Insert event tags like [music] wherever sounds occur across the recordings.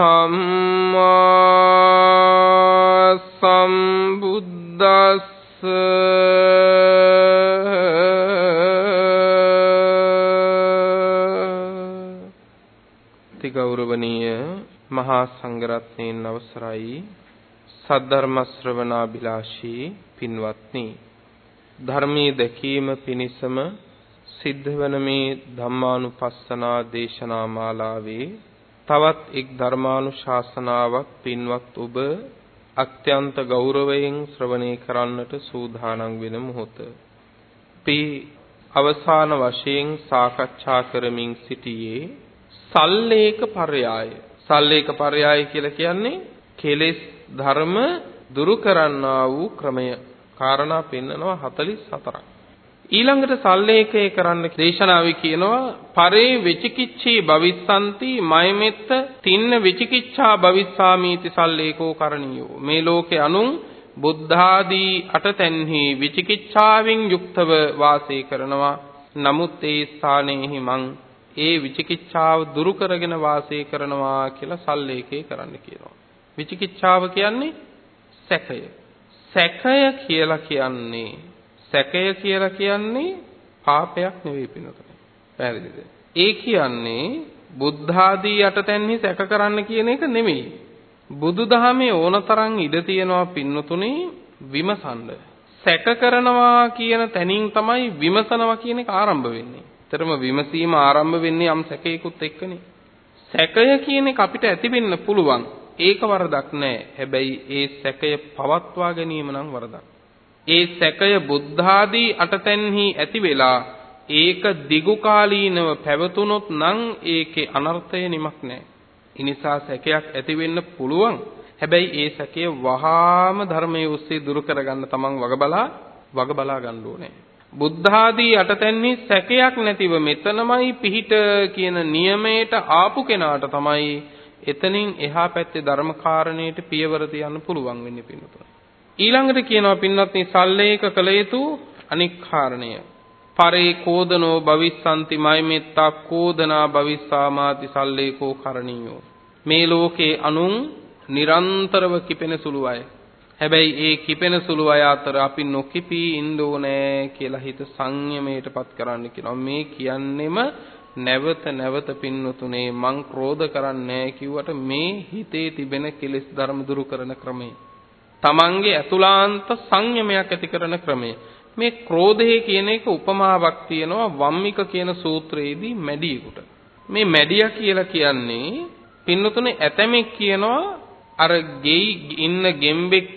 සම්මා සම්බුද්දස්ස. ගෞරවනීය මහා සංඝරත්නයන් අවසරයි සද්ධර්ම ශ්‍රවණාබිලාෂී පින්වත්නි. ධර්මයේ දැකීම පිණිසම සිද්ධ වන මේ ධම්මානුපස්සනා දේශනා මාලාවේ තවත් එක් ධර්මානුශාසනාවක් පින්වත් ඔබ අත්‍යන්ත ගෞරවයෙන් ශ්‍රවණය කරන්නට සූදානම් වෙන මොහොත. අපි අවසාන වශයෙන් සාකච්ඡා කරමින් සිටියේ සල්ලේක පරයය සල්ලේක පරයය කියලා කියන්නේ කෙලෙස් ධර්ම දුරු කරන්නා වූ ක්‍රමය. කාරණා පෙන්නනවා 44ක්. ඊළඟට සල්ලේකේ කරන්න දේශනාවේ කියනවා පරේ විචිකිච්ඡී භවිස්සanti මයමෙත්ත තින්න විචිකිච්ඡා භවිස්සාමීති සල්ලේකෝ කරණියෝ මේ ලෝකේ අනුන් බුද්ධාදී අටතැන්හි විචිකිච්ඡාවෙන් යුක්තව වාසය කරනවා නමුත් ඒ ස්ථානයේහි මං ඒ විචිකිච්ඡාව දුරු කරගෙන වාසය කරනවා කියලා සල්ලේකේ කරන්න කියනවා. විචිකිච්ඡාව කියන්නේ සැකය. සැකය කියලා කියන්නේ සැකය කියලා කියන්නේ පාපයක් නෙවෙයි පිනතුනේ. පැහැදිලිද? ඒ කියන්නේ බුද්ධ ආදී යටතැන්හි සැක කරන්න කියන එක නෙමෙයි. බුදුදහමේ ඕනතරම් ඉඩ තියෙනවා පින්නතුනේ විමසන්න. සැක කරනවා කියන තැනින් තමයි විමසනවා කියන එක ආරම්භ වෙන්නේ. ඇත්තටම විමසීම ආරම්භ වෙන්නේ යම් සැකයකුත් එක්කනේ. සැකය කියන එක අපිට ඇති වෙන්න පුළුවන්. ඒක වරදක් නෑ. හැබැයි ඒ සැකය පවත්වා ගැනීම නම් වරදක්. ඒ සැකය බුද්ධාදී අටතැන්හි ඇති වෙලා ඒක දිගු කාලීනව පැවතුනොත් නම් ඒකේ අනර්ථය නිමක් නෑ. ඉනිසා සැකයක් ඇති වෙන්න පුළුවන්. හැබැයි ඒ සැකය වහාම ධර්මයේ ඔස්සේ දුරු කරගන්න තමන් වග බලා වග බලා ගන්න ඕනේ. බුද්ධාදී යටතැන්හි සැකයක් නැතිව මෙතනමයි පිහිට කියන නියමයට ආපු කෙනාට තමයි එතනින් එහා පැත්තේ ධර්මකාරණයට පියවර තියන්න පුළුවන් වෙන්නේ පින්නතුන. ඊළඟට කියනවා පින්වත්නි සල්ලේක කළ යුතු අනික් කාරණය. පරේ කෝදනෝ භවිස්සanti මයිමෙත්තා කෝදනා භවිස්සාමාති සල්ලේකෝ කරණීයෝ. මේ ලෝකේ අනුන් නිරන්තරව කිපෙන සුළු අය හැබැයි ඒ කිපෙන සුළු අය අතර අපි නොකිපී ඉන්න ඕනේ කියලා හිත සංයමයටපත් කරන්න කියනවා. මේ කියන්නෙම නැවත නැවත පින්නතුනේ මං ක්‍රෝධ කරන්නේ කිව්වට මේ හිතේ තිබෙන කෙලෙස් ධර්ම දුරු කරන ක්‍රමය. තමන්ගේ අතුලාන්ත සංයමයක් ඇති කරන ක්‍රමය. මේ ක්‍රෝධය කියන එක උපමාවක් තියෙනවා වම්මික කියන සූත්‍රයේදී මැඩියෙකුට. මේ මැඩියා කියලා කියන්නේ පින්නතුනේ ඇතමෙක් කියනවා අර ගෙයි ඉන්න ගෙම්බෙක්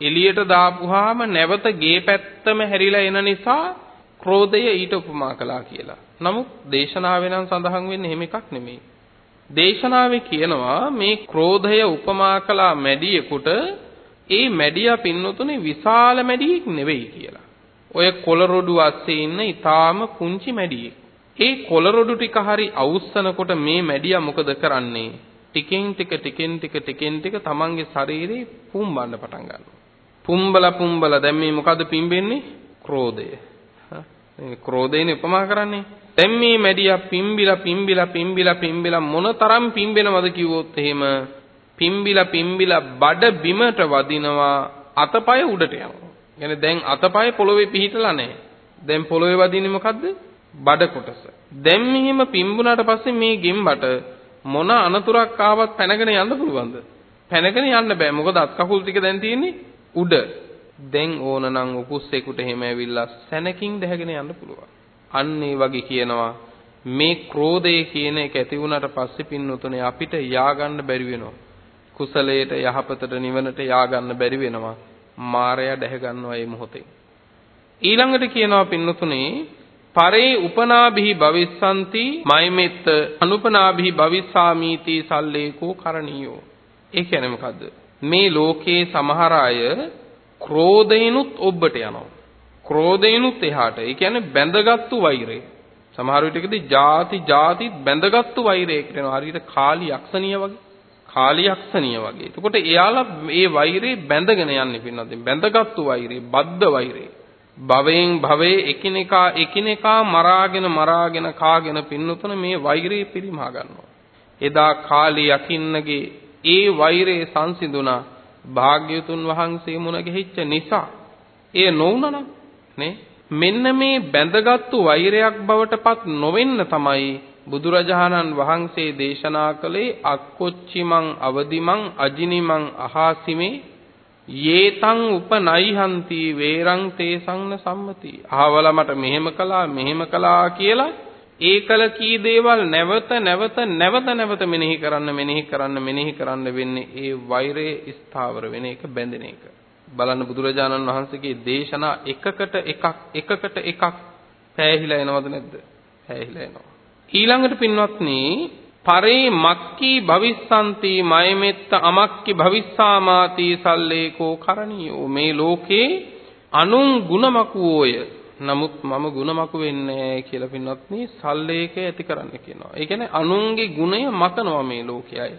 එළියට දාපුවාම නැවත ගේ පැත්තම හැරිලා එන නිසා ක්‍රෝධය ඊට උපමා කළා කියලා. නමුත් දේශනාවේ නම් සඳහන් වෙන්නේ එහෙම එකක් නෙමෙයි. දේශනාවේ කියනවා මේ ක්‍රෝධය උපමා කළා මැඩියෙකුට ඒ මැඩියා පින්නතුනේ විශාල මැඩියෙක් නෙවෙයි කියලා. ඔය කොළරොඩු අස්සේ ඉන්න ඊටාම පුංචි මැඩියෙක්. ඒ කොළරොඩු ටික හරි අවුස්සනකොට මේ මැඩියා මොකද කරන්නේ? ටිකෙන් ටික ටිකෙන් ටික ටිකෙන් ටික තමන්ගේ ශරීරේ පුම්බන්න පටන් ගන්නවා. පුම්බල පුම්බල දැන් මේ මොකද පිම්බෙන්නේ? ක්‍රෝධය. මේ ක්‍රෝධයෙන් උපමා කරන්නේ. දැන් මේ මැඩියා පිම්බිලා පිම්බිලා පිම්බිලා පිම්බිලා මොනතරම් පිම්බෙනවද කිව්වොත් එහෙම පිම්බිලා පිම්බිලා බඩ බිමට වදිනවා අතපය උඩට යනවා. يعني දැන් අතපය පොළවේ පිහිටලා නැහැ. දැන් පොළවේ වදින්නේ මොකද්ද? බඩ කොටස. දැන් මෙහිම පිම්බුණාට පස්සේ මේ ගෙම්බට මොන අනතුරක් ආවත් පැනගෙන යන්න පුළුවන්ද? පැනගෙන යන්න බෑ. මොකද අත් කකුල් ටික දැන් තියෙන්නේ උඩ. දැන් ඕනනම් උකුස්සෙකුට එහෙම ඇවිල්ලා සැනකින් දැහැගෙන යන්න පුළුවන්. අන්න ඒ වගේ කියනවා මේ ක්‍රෝධය කියන එක ඇති වුණාට පස්සේ පින්නතුනේ අපිට යා ගන්න බැරි වෙනවා. කුසලයට යහපතට නිවනට යා ගන්න බැරි වෙනවා. මායя දැහ ගන්නවා මේ මොහොතේ. ඊළඟට කියනවා පින්නතුනේ පරේ උපනාභිහි භවිස්සanti මයිමෙත් අනුපනාභිහි භවිස්සාමීති සල්ලේකෝ කරණීයෝ. ඒ කියන්නේ මොකද්ද? මේ ලෝකේ සමහර අය ක්‍රෝධේනුත් ඔබට යනවා. ක්‍රෝධේනුත් එහාට. ඒ කියන්නේ බැඳගත්තු වෛරය. සමහර විටකදී ಜಾති ಜಾතිත් බැඳගත්තු වෛරයකට යනවා. හරියට කාලි යක්ෂණිය වගේ. කාලි යක්ෂණිය වගේ. එතකොට එයාලා මේ වෛරේ බැඳගෙන යන්නේ පින්නත්. බැඳගත්තු වෛරේ, බද්ධ වෛරේ. භවයෙන් භවයේ එකිනෙකා එකිනෙකා මරාගෙන මරාගෙන කාගෙන පින්නතුන මේ වෛරේ පිරිමහා ගන්නවා. එදා කාලි යකින්නගේ ඒ වෛරේ සංසිඳුණා භාග්‍යතුන් වහන්සේ මුණ ගැහිච්ච නිසා එය නොවුනනම් නේ මෙන්න මේ බැඳගත්තු වෛරයක් බවට පත් නොවෙන්න තමයි බුදුරජාණන් වහන්සේ දේශනා කළේ අක්කොච්චිමං අවදිමං අජිනිමං අහාසිමේ යේතං උපනයිහන්ති වේරං තේසංන සම්මති අහවල මට මෙහෙම කළා මෙහෙම කළා කියලා ඒකල කී දේවල් නැවත නැවත නැවත නැවත මෙනෙහි කරන්න මෙනෙහි කරන්න මෙනෙහි කරන්න වෙන්නේ ඒ වෛරයේ ස්ථාවර වෙන එක බැඳෙන එක. බලන්න බුදුරජාණන් වහන්සේගේ දේශනා එකකට එකක් එකකට එකක් පෑහිලා එනවද නැද්ද? පෑහිලා එනවා. ඊළඟට පින්වත්නි පරේ මක්කී භවිස්සanti මයමෙත්ත අමක්කි භවිස්සාමාති සල්ලේකෝ කරණියෝ මේ ලෝකේ අනුන් ගුණමකුවෝය නමුත් මම ಗುಣමකු වෙන්නේ කියලා පින්වත්නි සල්ලේක ඇති කරන්න කියනවා. ඒ කියන්නේ අනුන්ගේ ගුණය මතනවා මේ ලෝකයයි.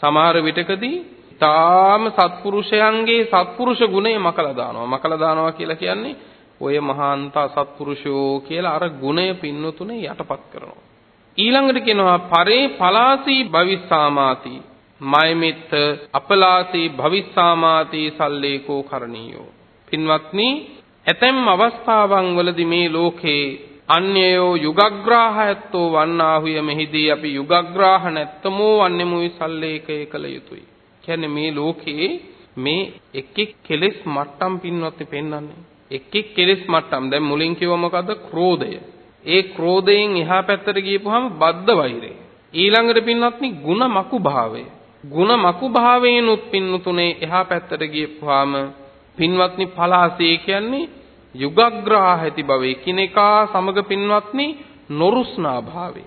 සමහර විටකදී තාම සත්පුරුෂයන්ගේ සත්පුරුෂ ගුණය මකලා දානවා. මකලා දානවා කියලා කියන්නේ ඔය මහාන්ත සත්පුරුෂයෝ කියලා අර ගුණය පින්නතුනේ යටපත් කරනවා. ඊළඟට කියනවා පරේ පලාසී භවිස්සාමාති මයමිත්ත අපලාසී භවිස්සාමාති සල්ලේකෝ කරණීයෝ. පින්වත්නි ඇතැම් අවස්ථාවන් වලදී මේ ලෝකේ අන්‍යයෝ යුගග්‍රාහයත්ෝ වන්නාහුය මෙහිදී අපි යුගග්‍රාහ නැත්තමෝ වන්නෙමුයි සල්ලේකය කළ යුතුයි. කියන්නේ මේ ලෝකේ මේ එක් එක් කෙලෙස් මට්ටම් පින්වත් පෙන්වන්නේ. එක් එක් කෙලෙස් මට්ටම් දැන් මුලින් කිව්ව මොකද්ද? ක්‍රෝධය. ඒ ක්‍රෝධයෙන් එහා පැත්තට ගියපුවාම බද්ධ වෛරය. ඊළඟට පින්වත්නි ಗುಣ මකු භාවය. ಗುಣ මකු භාවයෙන්ුත් පින්නතුනේ එහා පැත්තට ගියපුවාම පින්වත්නි පලාසය කියන්නේ යුගග්‍රහ ඇති බව එකිනෙකා සමග පින්වත්නි නොරුස්නා භාවය.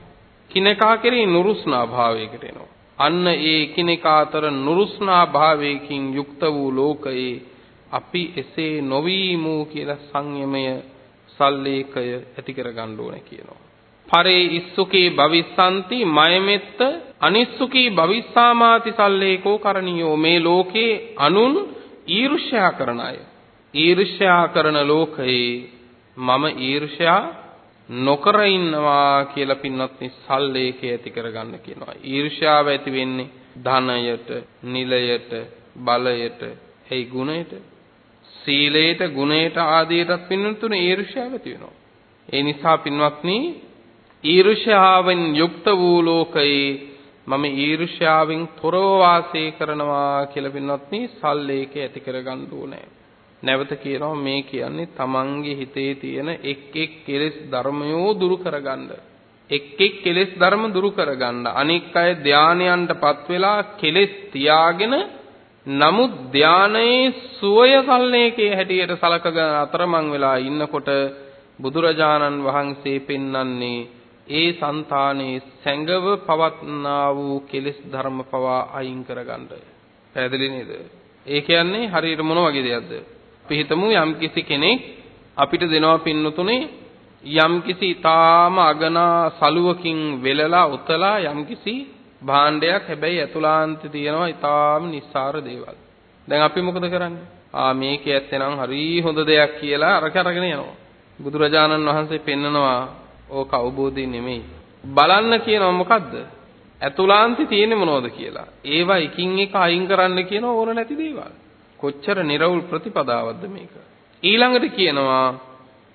කිනෙකා කෙරෙහි නුරුස්නා භාවයකට එනවා. අන්න ඒ එකිනෙකා අතර නුරුස්නා භාවයකින් යුක්ත වූ ලෝකයේ අපි එසේ නොවීමු කියලා සංයමය සල්ලේකය ඇති කරගන්න ඕනේ කියනවා. පරේ ඉස්සුකේ භවිස්සanti මයමෙත්ත අනිස්සුකී භවිස්සාමාති සල්ලේකෝ කරණියෝ. මේ ලෝකේ අනුන් ඊර්ෂ්‍යා කරන අය. ඊර්ෂ්‍යා කරන ලෝකයේ මම ඊර්ෂ්‍යා නොකර ඉන්නවා කියලා පින්වත්නි සල්ලේකේ ඇති කරගන්න කියනවා. ඊර්ෂ්‍යාව ඇති වෙන්නේ ධනයට නිලයට බලයට එයි ගුණයට. සීලයට ගුණයට ආදීටත් පින්නතුනේ ඊර්ෂ්‍යාව ඇති වෙනවා ඒ නිසා පින්වත්නි ඊර්ෂ්‍යාවෙන් යුක්ත වූ ලෝකයේ මම ඊර්ෂ්‍යාවෙන් තොරව වාසය කරනවා කියලා පින්වත්නි සල්ලේක ඇති කරගන්න ඕනේ. නැවත කියනවා මේ කියන්නේ තමන්ගේ හිතේ තියෙන එක් එක් කෙලෙස් ධර්මයෝ දුරු කරගන්න. එක් එක් කෙලෙස් ධර්ම දුරු කරගන්න. අනික් අය ධානයන්ටපත් වෙලා කෙලෙස් තියාගෙන නමුත් ධානයේ සුවය සල්ලේකේ හැටියට සලකගෙන අතරමං වෙලා ඉන්නකොට බුදුරජාණන් වහන්සේ පෙන්වන්නේ ඒ సంతානයේ සැඟව පවත්නා වූ කෙලෙස් ධර්ම පවා අයින් කරගන්න. පැහැදිලි නේද? ඒ කියන්නේ හරියට මොන වගේ දෙයක්ද? අපි හිතමු යම්කිසි කෙනෙක් අපිට දෙනවා පින්නතුනේ යම්කිසි ඊටාම අගනා සලුවකින් වෙලලා උතලා යම්කිසි භාණ්ඩයක් හැබැයි ඇතුළාන්තේ තියෙනවා ඊටාම නිස්සාර දේවල්. දැන් අපි මොකද කරන්නේ? ආ මේකේ ඇත්තනම් හරි හොඳ දෙයක් කියලා අරක අරගෙන යනවා. බුදුරජාණන් වහන්සේ පෙන්නනවා ඕක අවබෝධය නෙමෙයි. බලන්න කියනවා මොකද්ද? ඇතුළාන්තේ තියෙන්නේ මොනවද කියලා. ඒවා එකින් එක අයින් කරන්න කියන ඕන නැති දේවල්. කොච්චර නිර්වුල් ප්‍රතිපදාවක්ද මේක. ඊළඟට කියනවා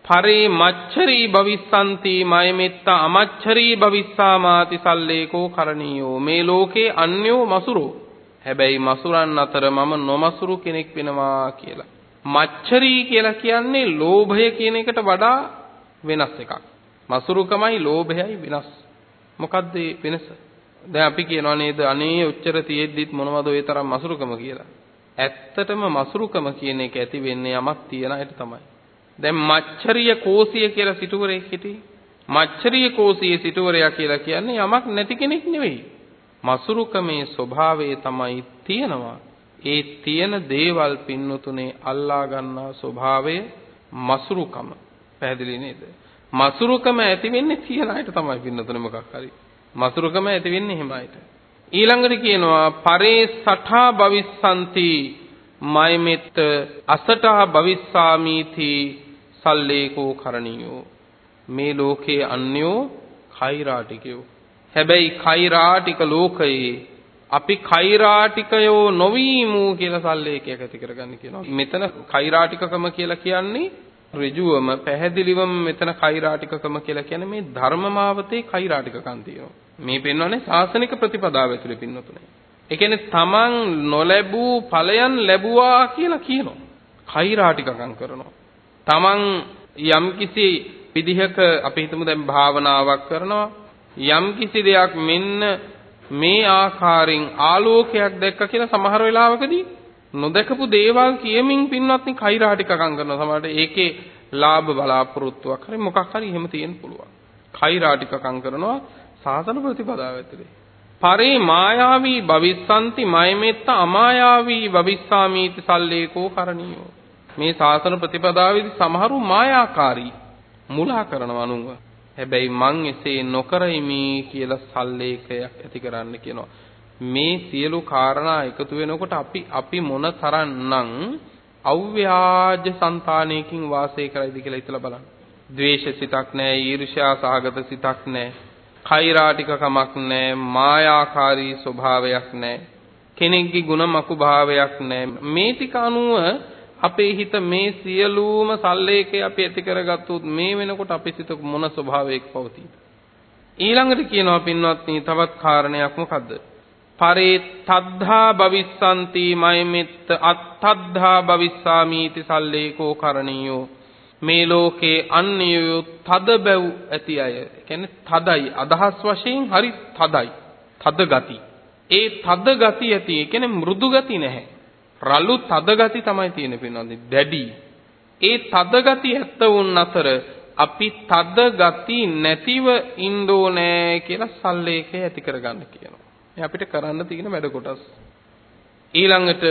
පරේ මච්චරී භවිස්සanti මයමෙත්ත අමච්චරී භවිස්සාමාති සල්ලේකෝ කරණීයෝ. මේ ලෝකේ අන්‍යෝ මසුරෝ. හැබැයි මසුරන් අතර මම නොමසුරු කෙනෙක් වෙනවා කියලා. මච්චරී කියලා කියන්නේ ලෝභය කියන එකට වඩා වෙනස් එකක්. මසුරුකමයි ලෝභයයි වෙනස්. මොකද්ද වෙනස? දැන් අපි කියනවා නේද අනේ උච්චර තියෙද්දිත් මොනවද ඔය තරම් මසුරුකම කියලා. ඇත්තටම මසුරුකම කියන එක ඇති වෙන්නේ යමක් තියන අයට තමයි. දැන් මච්චරිය කෝසිය කියලා සිටුවරයෙක් හිටියේ. මච්චරිය කෝසියේ සිටුවරයා කියලා කියන්නේ යමක් නැති කෙනෙක් නෙවෙයි. මසුරුකමේ ස්වභාවය තමයි තියෙනවා. ඒ තියෙන දේවල් පින්නතුනේ අල්ලා ගන්නා ස්වභාවය මසුරුකම. පැහැදිලි නේද? මසුරුකම ඇති වෙන්නේ තියන අයට තමයි පින්නතුනේ මොකක් හරි. මසුරුකම ඇති වෙන්නේ එහෙම අයට. ඊළඟට කියනවා පරේ සඨා භවිස්සanti මයමෙත්ත අසඨා භවිස්සාමීති සල්ලේකෝ කරණියෝ. මේ ලෝකයේ අන්‍යෝ කෛරාටිකයෝ. හැබැයි කෛරාටික ලෝකයේ අපි කෛරාටිකයෝ නොවීමු කියලා සල්ලේකයක් ඇති කරගන්න කියනවා. මෙතන කෛරාටිකකම කියලා කියන්නේ ඍජුවම පැහැදිලිවම මෙතන කෛරාටිකකම කියලා කියන්නේ මේ ධර්මමාවතේ කෛරාටිකකම් තියෙනවා. මේ පෙන්වන්නේ සාසනික ප්‍රතිපදාව ඇතුලේ පින්නතුනේ. ඒ කියන්නේ තමන් නොලැබූ ඵලයන් ලැබුවා කියලා කියනවා. කෛරාටිකකම් කරනවා. තමන් යම්කිසි විදිහක අපි හිතමු දැන් භාවනාවක් කරනවා යම්කිසි දෙයක් මෙන්න මේ ආකාරයෙන් ආලෝකයක් දැක්ක කියලා සමහර වෙලාවකදී නොදකපු දේවල් කියමින් පින්වත්නි කෛරාටිකකම් කරනවා සමහරට ඒකේ ලාභ බලාපොරොත්තුවක් හරි මොකක් හරි එහෙම තියෙන්න පුළුවන් කෛරාටිකකම් කරනවා සාසන ප්‍රතිපදාව ඇතුලේ. පරේ මායාවී භවිස්සanti මයමෙත්ත අමායාවී භවිස්සාමීති සල්ලේකෝ කරණියෝ. මේ සාසන ප්‍රතිපදාවේදී සමහරු මායාකාරී මුලා කරනවා අනුන්ව. හැබැයි මං එසේ නොකරෙමි කියලා සල්ලේකයක් ඇති කරන්න කියනවා. මේ සියලු කාරණා එකතු වෙනකොට අපි අපි මොන තරම්නම් අව්‍යාජ సంతානයකින් වාසය කරයිද කියලා හිතලා බලන්න. ද්වේෂ සිතක් නැහැ, ඊර්ෂ්‍යා සහගත සිතක් නැහැ. කෛරාටිකකමක් නැහැ, මායාකාරී ස්වභාවයක් නැහැ. කෙනෙක්ගේ ಗುಣමකු භාවයක් නැහැ. මේ ටික අනුව අපේ හිත මේ සියලුම සල්ලේකේ අපි ඇති කරගත්තොත් මේ වෙනකොට අපේ සිත මොන ස්වභාවයක පවතීද? ඊළඟට කියනවා පින්වත්නි තවත් කාරණයක් මොකද්ද? පරේ තද්ධා භවිස්සanti මයමෙත්ත අත්තද්ධා භවිස්සාමීති සල්ලේකෝ කරණීයෝ මේ ලෝකේ අන්‍යයෝ තද බැව් ඇති අය. කියන්නේ තදයි අදහස් වශයෙන් හරි තදයි. තද ගති. ඒ තද ගති ඇති. ඒ කියන්නේ මෘදු ගති නැහැ. රළු තද ගති තමයි තියෙන පින්නන්නේ. දැඩි. ඒ තද ගති ඇත්ත වුන් අතර අපි තද ගති නැතිව ඉන්න ඕනේ කියලා සල්ලේකේ ඇති කරගන්න කියනවා. මේ අපිට කරන්න තියෙන වැඩ කොටස්. ඊළඟට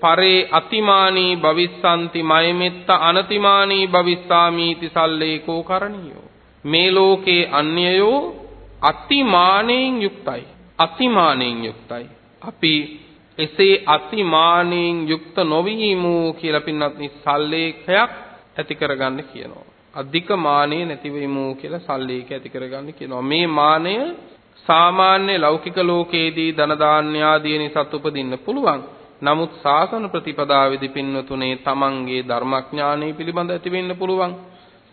පරේ අතිමානී භවිස්සanti මයමෙත්ත අනතිමානී භවිස්සාමීති සල්ලේකෝ කරණියෝ. මේ ලෝකේ අන්‍යයෝ අතිමානෙන් යුක්තයි. අතිමානෙන් යුක්තයි. අපි එසේ අතිමානෙන් යුක්ත නොවීමු කියලා පින්වත්නි සල්ලේඛයක් ඇති කරගන්න කියනවා. අධික මානෙ නැති වෙමු කියලා සල්ලේඛ ඇති කරගන්න කියනවා. මේ මානය සාමාන්‍ය ලෞකික ලෝකයේදී ධන දාන්‍ය ආදී නිසත් උපදින්න පුළුවන්. නමුත් සාසන ප්‍රතිපදාවේදී පින්නතුනේ තමන්ගේ ධර්මඥානෙ පිළිබඳ ඇති වෙන්න පුළුවන්.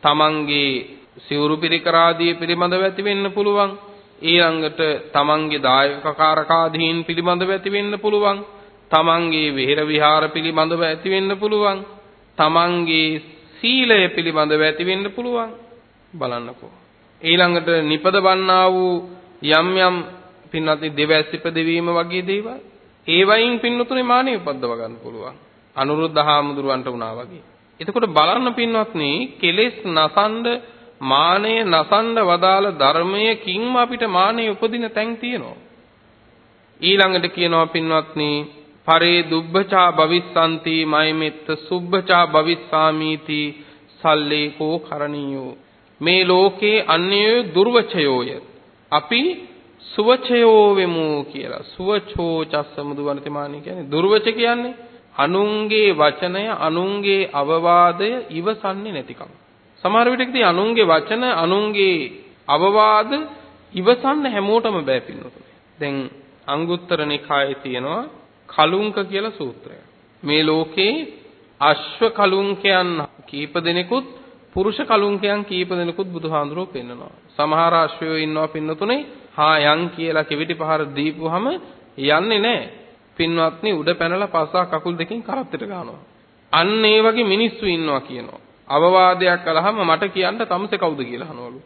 තමන්ගේ සිවුරු පිරිකරාදී පිළිබඳව ඇති වෙන්න පුළුවන්. ඊළඟට තමන්ගේ දායකකාරකාදීන් පිළිබඳව ඇති වෙන්න පුළුවන්. තමන්ගේ විහෙර විහාර පිළිබඳව ඇති වෙන්න පුළුවන්. තමන්ගේ සීලය පිළිබඳව ඇති වෙන්න පුළුවන්. බලන්නකෝ. ඊළඟට නිපදවන්නා වූ යම් යම් පින්වත්නි දෙවැස් ඉපදවීම වගේ දේවල් ඒවයින් පින්නතුනේ මානෙ උපද්දව ගන්න පුළුවන්. අනුරුද්ධ හාමුදුරුවන්ට වුණා වගේ. එතකොට බලන්න පින්වත්නි කෙලෙස් නසන්ඩ මානය නසන්ඩ වදාළ ධර්මයකින්ම අපිට මානය උපදින තැන් තියෙනවා. ඊළඟට කියනවා පින්වත්නි පරේ දුබ්බචා භවිස්සanti මයිමෙත්ත සුබ්බචා භවිස්සාමීති සල්ලේකෝ කරණීයෝ මේ ලෝකේ අන්‍යය දුර්වචයෝය අපි සුවචයෝ වෙමු කියලා. සුවචෝ චස්ස මුදුවනතිමානි කියන්නේ. දුර්වච කියන්නේ අනුන්ගේ වචනය අනුන්ගේ අවවාදය ඉවසන්නේ නැතිකම. සමහර විටකදී අනුන්ගේ වචන අනුන්ගේ අවවාද ඉවසන්න හැමෝටම බෑ පින්නතුනේ. දැන් අංගුත්තර නිකායේ තියෙනවා කලුංක කියලා සූත්‍රය. මේ ලෝකේ අශ්ව කලුංකයන් කීප දෙනෙකුත් පුරුෂ කලුංකයන් කීප දෙනෙකුත් බුදුහාඳුරෝ පෙන්නනවා. සමහර අශ්වයෝ ඉන්නවා පින්නතුනේ හා යන් කියලා කෙවිටි පහර දීපුවහම යන්නේ නැහැ. පින්වත්නි උඩ පැනලා පස්සා කකුල් දෙකෙන් කරත්තට ගන්නවා. අන්න ඒ වගේ මිනිස්සු ඉන්නවා කියනවා. අවවාදයක් කළාම මට කියන්න තමසේ කවුද කියලා අහනවලු.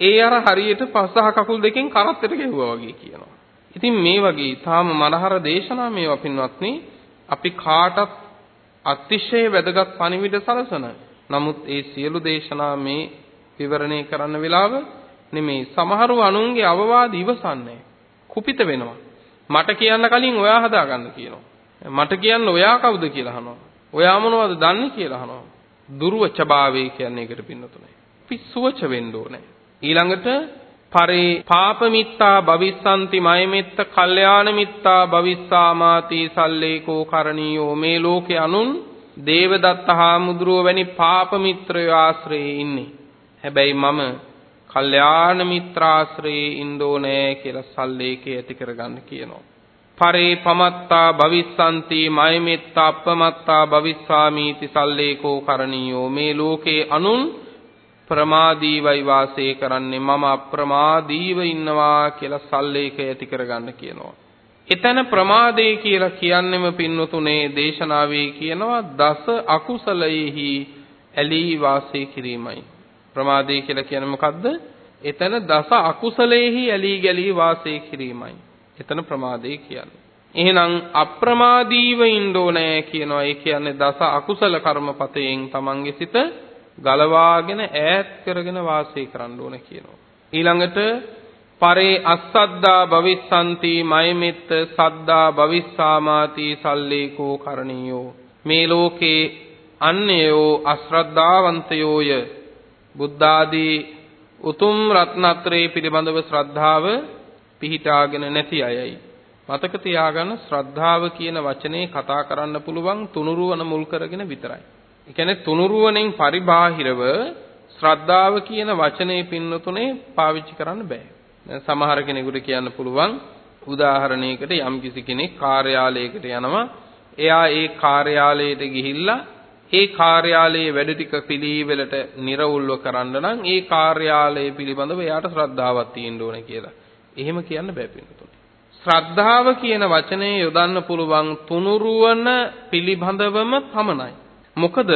ඒ අර හරියට පස්සා කකුල් දෙකෙන් කරත්තට ගැහුවා වගේ කියනවා. ඉතින් මේ වගේ තාම මනහර දේශනා මේවා පින්වත්නි අපි කාටත් අතිශය වැදගත් පණිවිඩ සලසන. නමුත් ඒ සියලු දේශනා මේ විවරණය කරන්න වෙලාව නෙමෙයි. සමහරව අනුන්ගේ අවවාද ඉවසන්නේ. කුපිත වෙනවා. මට කියන්න කලින් ඔයා හදාගන්න කියනවා. මට කියන්න ඔයා කවුද කියලා අහනවා. ඔයා මොනවද දන්නේ කියලා අහනවා. දුර්වචභාවය කියන්නේ ඒකට පින්නතුනේ. පිස්සුවච වෙන්න ඕනේ. ඊළඟට පරේ පාප මිත්තා භවිස්සanti මයමෙත්ත කල්යාණ මිත්තා භවිස්සාමාති සල්ලේකෝ කරණීයෝ මේ ලෝකේ අනුන් දේවදත්ත හාමුදුරුව වැනි පාප මිත්‍රයෝ ආශ්‍රයේ ඉන්නේ. හැබැයි මම කල්යාණ මිත්‍රාශ්‍රයේ ඉන්නෝනේ කියලා සල්ලේකේ ඇති කරගන්න කියනවා. පරේ පමත්තා භවිස්සanti මයමෙත්තා අපමත්තා භවිස්සාමීති සල්ලේකෝ කරණීයෝ මේ ලෝකේ අනුන් ප්‍රමාදීවයි වාසය කරන්නේ මම අප්‍රමාදීව ඉන්නවා කියලා සල්ලේකය ඇති කරගන්න කියනවා. එතන ප්‍රමාදේ කියලා කියන්නෙම පින්නතුනේ දේශනාවේ කියනවා දස අකුසලයෙහි ඇලී වාසය කිරීමයි. ප්‍රමාදේ කියලා කියන්නේ මොකද්ද? එතන දස අකුසලයෙහි ඇලී ගැලී වාසය කිරීමයි. එතන ප්‍රමාදේ කියන්නේ. එහෙනම් අප්‍රමාදීව ඉන්න ඕනේ කියනවා. ඒ කියන්නේ දස අකුසල කර්මපතයෙන් තමන්ගේ සිත ගලවාගෙන ඈත් කරගෙන වාසය කරන්න ඕන කියනවා. ඊළඟට පරේ අස්සද්දා භවිස්සanti මයමෙත්ත සද්දා භවිස්සාමාති සල්ලේකෝ කරණීයෝ. මේ ලෝකේ අන්‍යයෝ අශ්‍රද්ධාවන්තයෝය. බුද්ධාදී උතුම් රත්නත්‍රේ පිළිබඳව ශ්‍රද්ධාව පිහිටාගෙන නැති අයයි. මතක තියාගන්න ශ්‍රද්ධාව කියන වචනේ කතා කරන්න පුළුවන් තුනුරුවන මුල් කරගෙන විතරයි. ඒ කියන්නේ තුනුරුවණෙන් පරිබාහිරව ශ්‍රද්ධාව කියන වචනේ පින්නතුනේ පාවිච්චි කරන්න බෑ. දැන් සමහර කෙනෙකුට කියන්න පුළුවන් උදාහරණයකට යම්කිසි කෙනෙක් කාර්යාලයකට යනවා එයා ඒ කාර්යාලයට ගිහිල්ලා ඒ කාර්යාලයේ වැඩ ටික පිළිවෙලට නිර්වුල්ව කරන්න නම් ඒ කාර්යාලය පිළිබඳව එයාට ශ්‍රද්ධාවක් තියෙන්න ඕනේ කියලා. එහෙම කියන්න බෑ පින්නතුනේ. ශ්‍රද්ධාව කියන වචනේ යොදන්න පුළුවන් තුනුරුවන පිළිබඳවම පමණයි. මොකද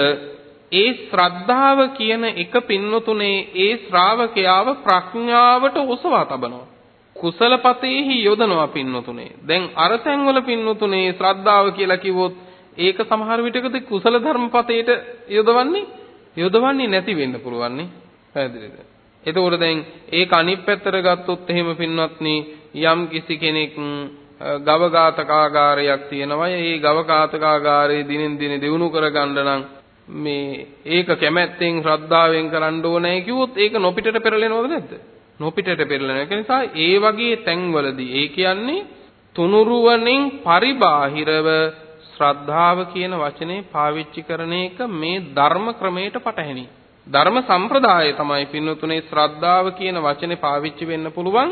ඒ ශ්‍රද්ධාව කියන එක පින්නතුනේ ඒ ශ්‍රාවකයාව ප්‍රඥාවට ඔසවා තබනවා. කුසලපතේහි යොදනවා පින්නතුනේ. දැන් අර තැන්වල පින්නතුනේ ශ්‍රද්ධාව කියලා කිව්වොත් ඒක සමහර විටකද කුසල ධර්මපතේට යොදවන්නේ යොදවන්නේ නැති වෙන්න පුළුවන් නේ. පැහැදිලිද? එතකොට දැන් ඒක අනිත් පැත්තට ගත්තොත් එහෙම පින්වත්නි යම් කිසි කෙනෙක් ගව ඝාතකාගාරයක් තියෙනවා. ඒ ගව ඝාතකාගාරයේ දිනෙන් දින දිනු කරගන්න නම් මේ ඒක කැමැත්තෙන් ශ්‍රද්ධාවෙන් කරන්න ඕනේ කිව්වොත් ඒක නොපිටට පෙරලෙනවද නැද්ද? නොපිටට පෙරලෙන එක නිසා ඒ වගේ තැන්වලදී ඒ කියන්නේ තුනුරුවණෙන් පරිබාහිරව ශ්‍රද්ධාව කියන වචනේ පාවිච්චි කරන එක මේ ධර්ම ක්‍රමයට පටහැනි. ධර්ම සම්ප්‍රදාය තමයි පින්නතුනේ ශ්‍රද්ධාව කියන වචනේ පාවිච්චි වෙන්න පුළුවන්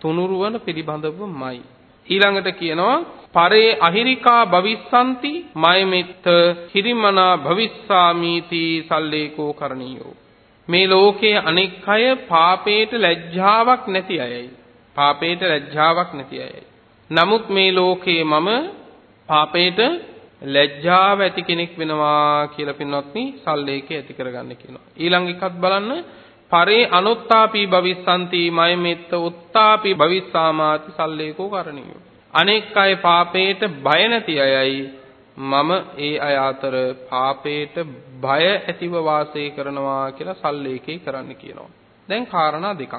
තුනුරුවන පිළිබඳවමයි. ඊළඟට කියනවා පරේ අහිරිකා භවිස්සanti මයමෙත්ත හිරිමනා භවිස්සාමීති සල්ලේකෝ කරණීයෝ. මේ ලෝකයේ අනෙක් අය පාපේට ලැජ්ජාවක් නැති අයයි. පාපේට ලැජ්ජාවක් නැති අයයි. නමුත් මේ ලෝකයේ මම පාපේට ලැජ්ජාව ඇති කෙනෙක් වෙනවා කියලා පින්වත්නි සල්ලේකේ ඇති කරගන්න කියනවා. ඊළඟ එකත් බලන්න පරේ අනුත්තාපි භවිස්සanti මයමෙත්ත උත්තාපි භවිස්සාමාති සල්ලේකෝ කරණියෝ. අනෙක් අය පාපේට බය නැති අයයි. මම ඒ අය අතර පාපේට බය ඇතිව වාසය කරනවා කියලා සල්ලේකේ කරන්න කියනවා. දැන් කාරණා දෙකක්.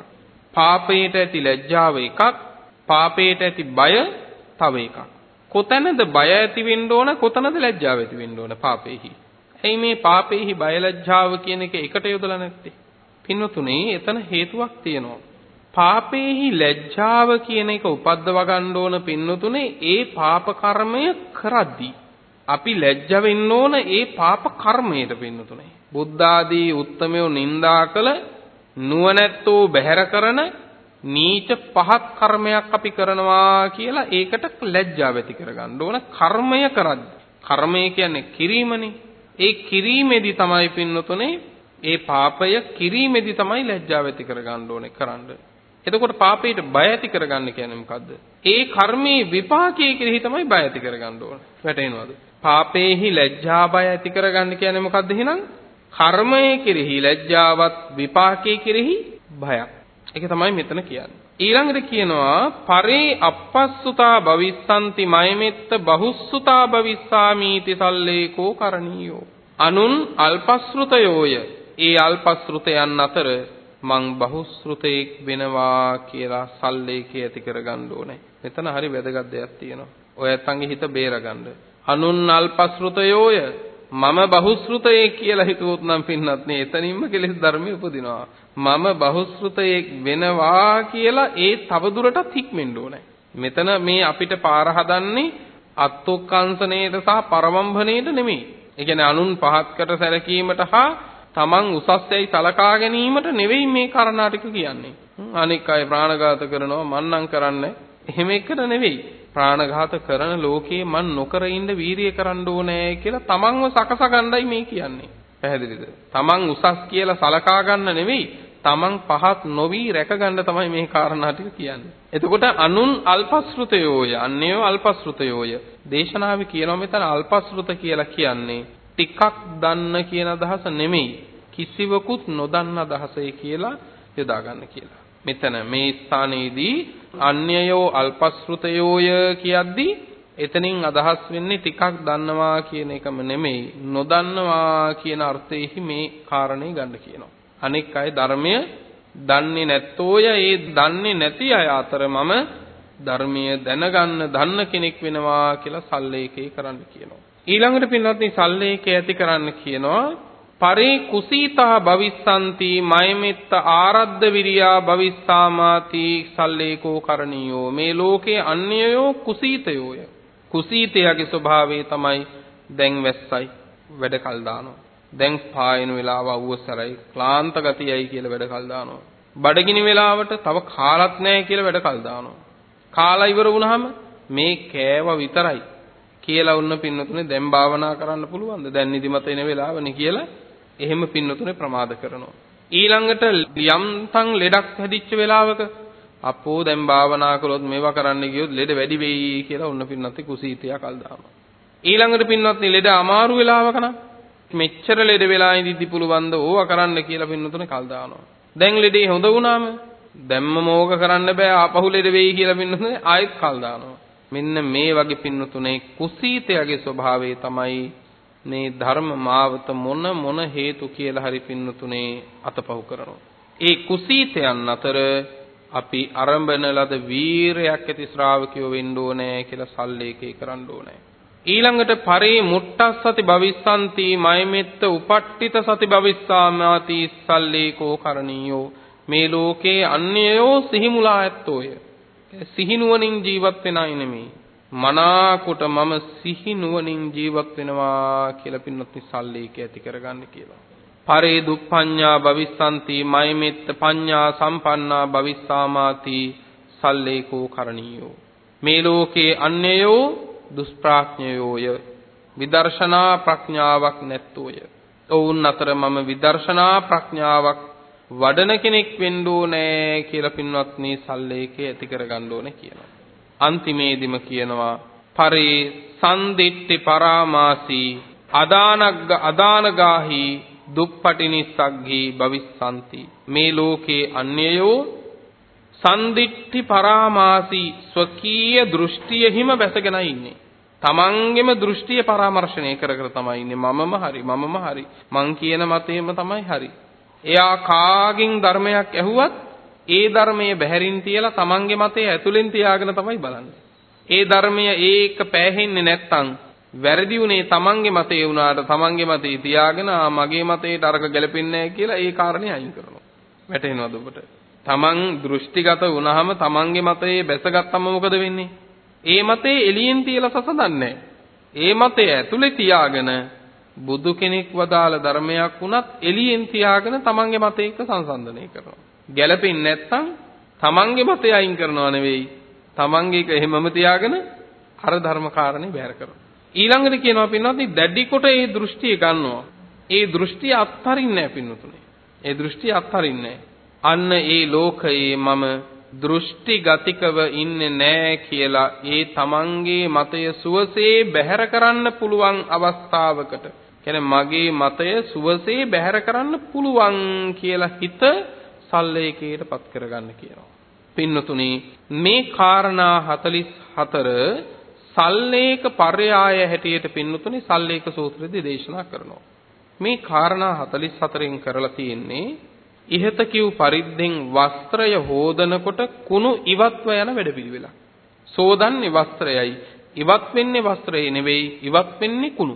පාපේට ඇති ලැජ්ජාව එකක් පාපේට ඇති බය තව එකක්. කොතැනද බය ඇති වෙන්න ඕන කොතනද ලැජ්ජාව ඇති වෙන්න ඕන පාපේහි? ඇයි මේ පාපේහි බය ලැජ්ජාව කියන එක එකට යොදලා නැත්තේ? පින්වතුනේ එතන හේතුවක් තියෙනවා. පාපේහි ලැජ්ජාව කියන එක උපද්දව ගන්න ඕන පින්වතුනේ ඒ පාප කර්මය කරද්දී අපි ලැජ්ජ වෙන්න ඕන ඒ පාප කර්මයට පින්වතුනේ. බුද්ධ ආදී උත්තමයෝ නිඳා කළ නුවණැත්තෝ බැහැර කරන නීච පහත් කර්මයක් අපි කරනවා කියලා ඒකට ලැජ්ජාව ඇති කරගන්න ඕන කර්මය කරද්දී. කර්මය කියන්නේ කිරීමනේ. ඒ කිරීමේදී තමයි පින්නතුනේ ඒ පාපය කිරීමේදී තමයි ලැජ්ජාව ඇති කරගන්න ඕනේ කරන්න. එතකොට පාපයට බය ඇති කරගන්න කියන්නේ මොකද්ද? ඒ කර්මයේ විපාකයේ කෙරෙහි තමයි බය ඇති කරගන්න ඕනේ. වැටහෙනවද? පාපේහි ලැජ්ජා බය ඇති කරගන්න කියන්නේ මොකද්ද එහෙනම්? කර්මයේ කෙරෙහි ලැජ්ජාවත් විපාකයේ කෙරෙහි බයක්. ඒක තමයි මෙතන කියන්නේ. ඊළඟට කියනවා පරේ අපස්සුතා භවිස්සanti මයමෙත්ත බහුස්සුතා භවිස්සාමීති සල්ලේකෝ කරණීයෝ. අනුන් අල්පස්ෘතයෝය ඒ අල්පශ්‍රුතයන් අතර මං බහුශ්‍රුතෙක් වෙනවා කියලා සල්ලේකේ ඇති කරගන්න ඕනේ. මෙතන හරි වැදගත් දෙයක් තියෙනවා. ඔය ඇත්තන්ගේ හිත බේරගන්න. අනුන් අල්පශ්‍රුතයෝය මම බහුශ්‍රුතයෙක් කියලා හිතුවොත් නම් පින්නත් නේ එතනින්ම කෙලෙස් ධර්මයේ උපදිනවා. මම බහුශ්‍රුතයෙක් වෙනවා කියලා ඒ තවදුරටත් හික්මෙන්න ඕනේ. මෙතන මේ අපිට පාර හදන්නේ අත්ොක්කංශනේට සහ පරමම්භනේට නෙමෙයි. ඒ කියන්නේ අනුන් පහත්කට සැලකීමට හා තමන් උසස්යයි සලකා ගැනීමට නෙවෙයි මේ කාරණා ටික කියන්නේ. අනික් අය ප්‍රාණඝාත කරනවා මන්නම් කරන්නේ. එහෙම එකට නෙවෙයි. ප්‍රාණඝාත කරන ලෝකේ මන් නොකර ඉන්න වීරිය කරන්න ඕනේ කියලා තමන්ව සකස ගන්නයි මේ කියන්නේ. පැහැදිලිද? තමන් උසස් කියලා සලකා ගන්න නෙවෙයි. තමන් පහත් නොවි රැක ගන්න තමයි මේ කාරණා ටික කියන්නේ. එතකොට අනුන් අල්පශ්‍රුතයෝය, අන්නේව අල්පශ්‍රුතයෝය. දේශනාවේ කියනවා මෙතන අල්පශ්‍රුත කියලා කියන්නේ ටිකක් දන්න කියන අදහස නෙමෙයි කිසිවකුත් නොදන්න අදහසයි කියලා යොදා ගන්න කියලා. මෙතන මේ ස්ථානයේදී අන්‍යයෝ අල්පශ්‍රුතයෝය කියද්දී එතනින් අදහස් වෙන්නේ ටිකක් දන්නවා කියන එකම නෙමෙයි නොදන්නවා කියන අර්ථයෙහි මේ කාරණේ ගන්න කියනවා. අනෙක් අය ධර්මය දන්නේ නැත්තෝය ඒ දන්නේ නැති අය අතර මම ධර්මීය දැනගන්න දන්න කෙනෙක් වෙනවා කියලා සල්ලේකේ කරන්න කියනවා. ඊළඟට පින්වත්නි සල්ලේකේ ඇති කරන්න කියනවා පරේ කුසීතා භවිස්සanti මයමෙත්ත ආරද්ධ විරියා භවිස්සාමාති සල්ලේකෝ කරණීයෝ. මේ ලෝකේ අන්‍යයෝ කුසීතයෝය. කුසීතයාගේ ස්වභාවය තමයි දැන් වැස්සයි වැඩ කල් දානවා. දැන් පායන වෙලාව අවුවසරයි ක්ලාන්ත ගතියයි කියලා වැඩ කල් දානවා. බඩගිනි වෙලාවට තව කාලත් නැහැ කියලා වැඩ කල් දානවා. කාලා ඉවර වුණාම මේ කෑව විතරයි. කියලා වුණ පින්නතුනේ දැන් භාවනා කරන්න පුළුවන්ද? දැන් නිදිමත එන වෙලාවනේ කියලා එහෙම පින්නතුනේ ප්‍රමාද කරනවා. ඊළඟට යම්තන් ලෙඩක් හැදිච්ච වෙලාවක අපෝ දැන් භාවනා කළොත් මේවා කරන්න ගියොත් ලෙඩ වැඩි වෙයි කියලා උන්න පින්නත් කුසීතය කල් දානවා. ඊළඟට පින්නත් ලෙඩ අමාරු වෙලාවක නම් මෙච්චර ලෙඩ වෙලා ඉඳිද්දි පුළුවන්ද ඕවා කරන්න කියලා පින්නතුනේ කල් දානවා. දැන් ලෙඩේ හොඳ වුණාම දැම්ම මෝග කරන්න බෑ ආපහු ලෙඩ වෙයි කියලා පින්නතුනේ ආයෙත් කල් දානවා. මෙන්න මේ වගේ පින්නතුනේ කුසීතයගේ ස්වභාවය තමයි මේ ධර්ම මාවත මොන මොන හේතු කියලා හරි පින්නතුනේ අතපහු කරනවා. ඒ කුසීතයන් අතර අපි අරඹන ලද වීරයක් ඇති ශ්‍රාවකයෝ වෙන්න ඕනේ කියලා සල්ලේකේ කරන්න ඕනේ. ඊළඟට පරේ මුට්ටස්සති භවිස්සanti මයමෙත්ත උපට්ඨිත සති භවිස්සාමාති සල්ලේකෝ කරණීයෝ මේ ලෝකේ අන්‍යයෝ සිහිමුලා ඇත්තෝය. සිහිනුවණින් ජීවත් වෙන අය නෙමෙයි. මනාකොට මම සිහිනුවණින් ජීවත් වෙනවා කියලා පින්නත් සල්ලේක ඇති කරගන්න කියලා. පරේ දුප්පඤ්ඤා භවිස්සanti මයමෙත්ත පඤ්ඤා සම්පන්නා භවිස්සාමාති සල්ලේකෝ කරණීයෝ. මේ ලෝකේ අන්‍යයෝ දුෂ්ප්‍රඥයෝය. විදර්ශනා ප්‍රඥාවක් නැත්තෝය. ඔවුන් අතර මම විදර්ශනා ප්‍රඥාවක් වඩන කෙනෙක් වෙන්න ඕනේ කියලා පින්වත්නි සල්ලේකේ ඇති කරගන්න ඕනේ කියනවා. අන්තිමේදිම කියනවා පරේ සම්දිට්ඨි පරාමාසී අදානග්ග අදානගාහි දුප්පටිනිස්සග්ගී භවිස්සanti මේ ලෝකේ අන්‍යයෝ සන්දිට්ඨි පරාමාසී ස්වකීය දෘෂ්ටියෙහිම බැසගෙනයි ඉන්නේ. තමන්ගෙම දෘෂ්ටිය පරාමර්ශණය කර කර තමයි ඉන්නේ මමම හරි මමම හරි මං කියන මතේම තමයි හරි. එයා කාගෙන් ධර්මයක් ඇහුවත් ඒ ධර්මයේ බැහැරින් තියලා තමන්ගේ මතේ ඇතුලෙන් තියාගෙන තමයි බලන්නේ. ඒ ධර්මය ඒක පෑහෙන්නේ නැත්තම් වැරදි උනේ තමන්ගේ මතේ වුණාට තමන්ගේ මතේ තියාගෙන මගේ මතේට අරක ගැලපෙන්නේ නැහැ කියලා ඒ කාරණේ අයින් කරනවා. වැටහෙනවද ඔබට? තමන් දෘෂ්ටිගත වුණාම තමන්ගේ මතේ බැසගත්තම මොකද වෙන්නේ? ඒ මතේ එළියෙන් තියලා සසඳන්නේ ඒ මතේ ඇතුලේ තියාගෙන බුදු කෙනෙක් වදාළ ධර්මයක් වුණත් එළියෙන් තියාගෙන තමන්ගේ මතේ එක්ක සංසන්දනය කරනවා. ගැළපෙන්නේ නැත්නම් තමන්ගේ මතය අයින් කරනවා නෙවෙයි. තමන්ගේ එක එහෙමම තියාගෙන අර ධර්ම කාරණේ බැහැර කරනවා. ඊළඟට කියනවා පින්වත්නි දැඩි කොට ඒ දෘෂ්ටිය ගන්නවා. ඒ දෘෂ්ටිය අත්හරින්නේ නැහැ පින්වතුනි. ඒ දෘෂ්ටිය අත්හරින්නේ අන්න ඒ ලෝකයේ මම දෘෂ්ටිගතිකව ඉන්නේ නැහැ කියලා ඒ තමන්ගේ මතය සුවසේ බැහැර කරන්න පුළුවන් අවස්ථාවකට කියන්නේ මගේ මතය සුවසේ බැහැර කරන්න පුළුවන් කියලා හිත සල්ලේකයට පත් කරගන්න කියනවා. පින්නතුනි මේ කාරණා 44 සල්ලේක පර්යාය හැටියට පින්නතුනේ සල්ලේක සූත්‍රයේදී දේශනා කරනවා. මේ කාරණා 44න් කරලා තියෙන්නේ ඉහත කිව් පරිද්දෙන් වස්ත්‍රය හෝදනකොට කුණු ඉවත්ව යන වැඩපිළිවෙලක්. සෝදන්නේ වස්ත්‍රයයි. ඉවත් වෙන්නේ වස්ත්‍රය නෙවෙයි ඉවත් වෙන්නේ කුණු.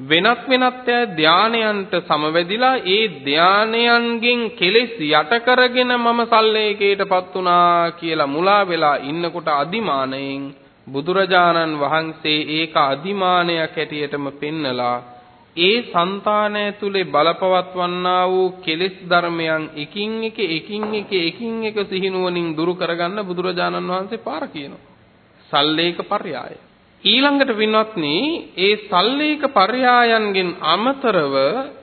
වෙනත් වෙනත් ධානයන්ට සමවැදිලා ඒ ධානයන්ගෙන් කෙලෙස් යට කරගෙන මම සල්ලේකයටපත් උනා කියලා මුලා වෙලා ඉන්නකොට අදිමානයෙන් බුදුරජාණන් වහන්සේ ඒක අදිමානයක් හැටියටම පෙන්නලා ඒ సంతානය තුලේ බලපවත්වන්නා වූ කෙලෙස් ධර්මයන් එකින් එක එකින් එක එකින් එක සිහිනුවණින් දුරු කරගන්න බුදුරජාණන් වහන්සේ පාර කියනවා. සල්ලේක පර්යාය. ඊළඟට වින්වත්නි ඒ සල්ලේක පර්යායන්ගෙන් අමතරව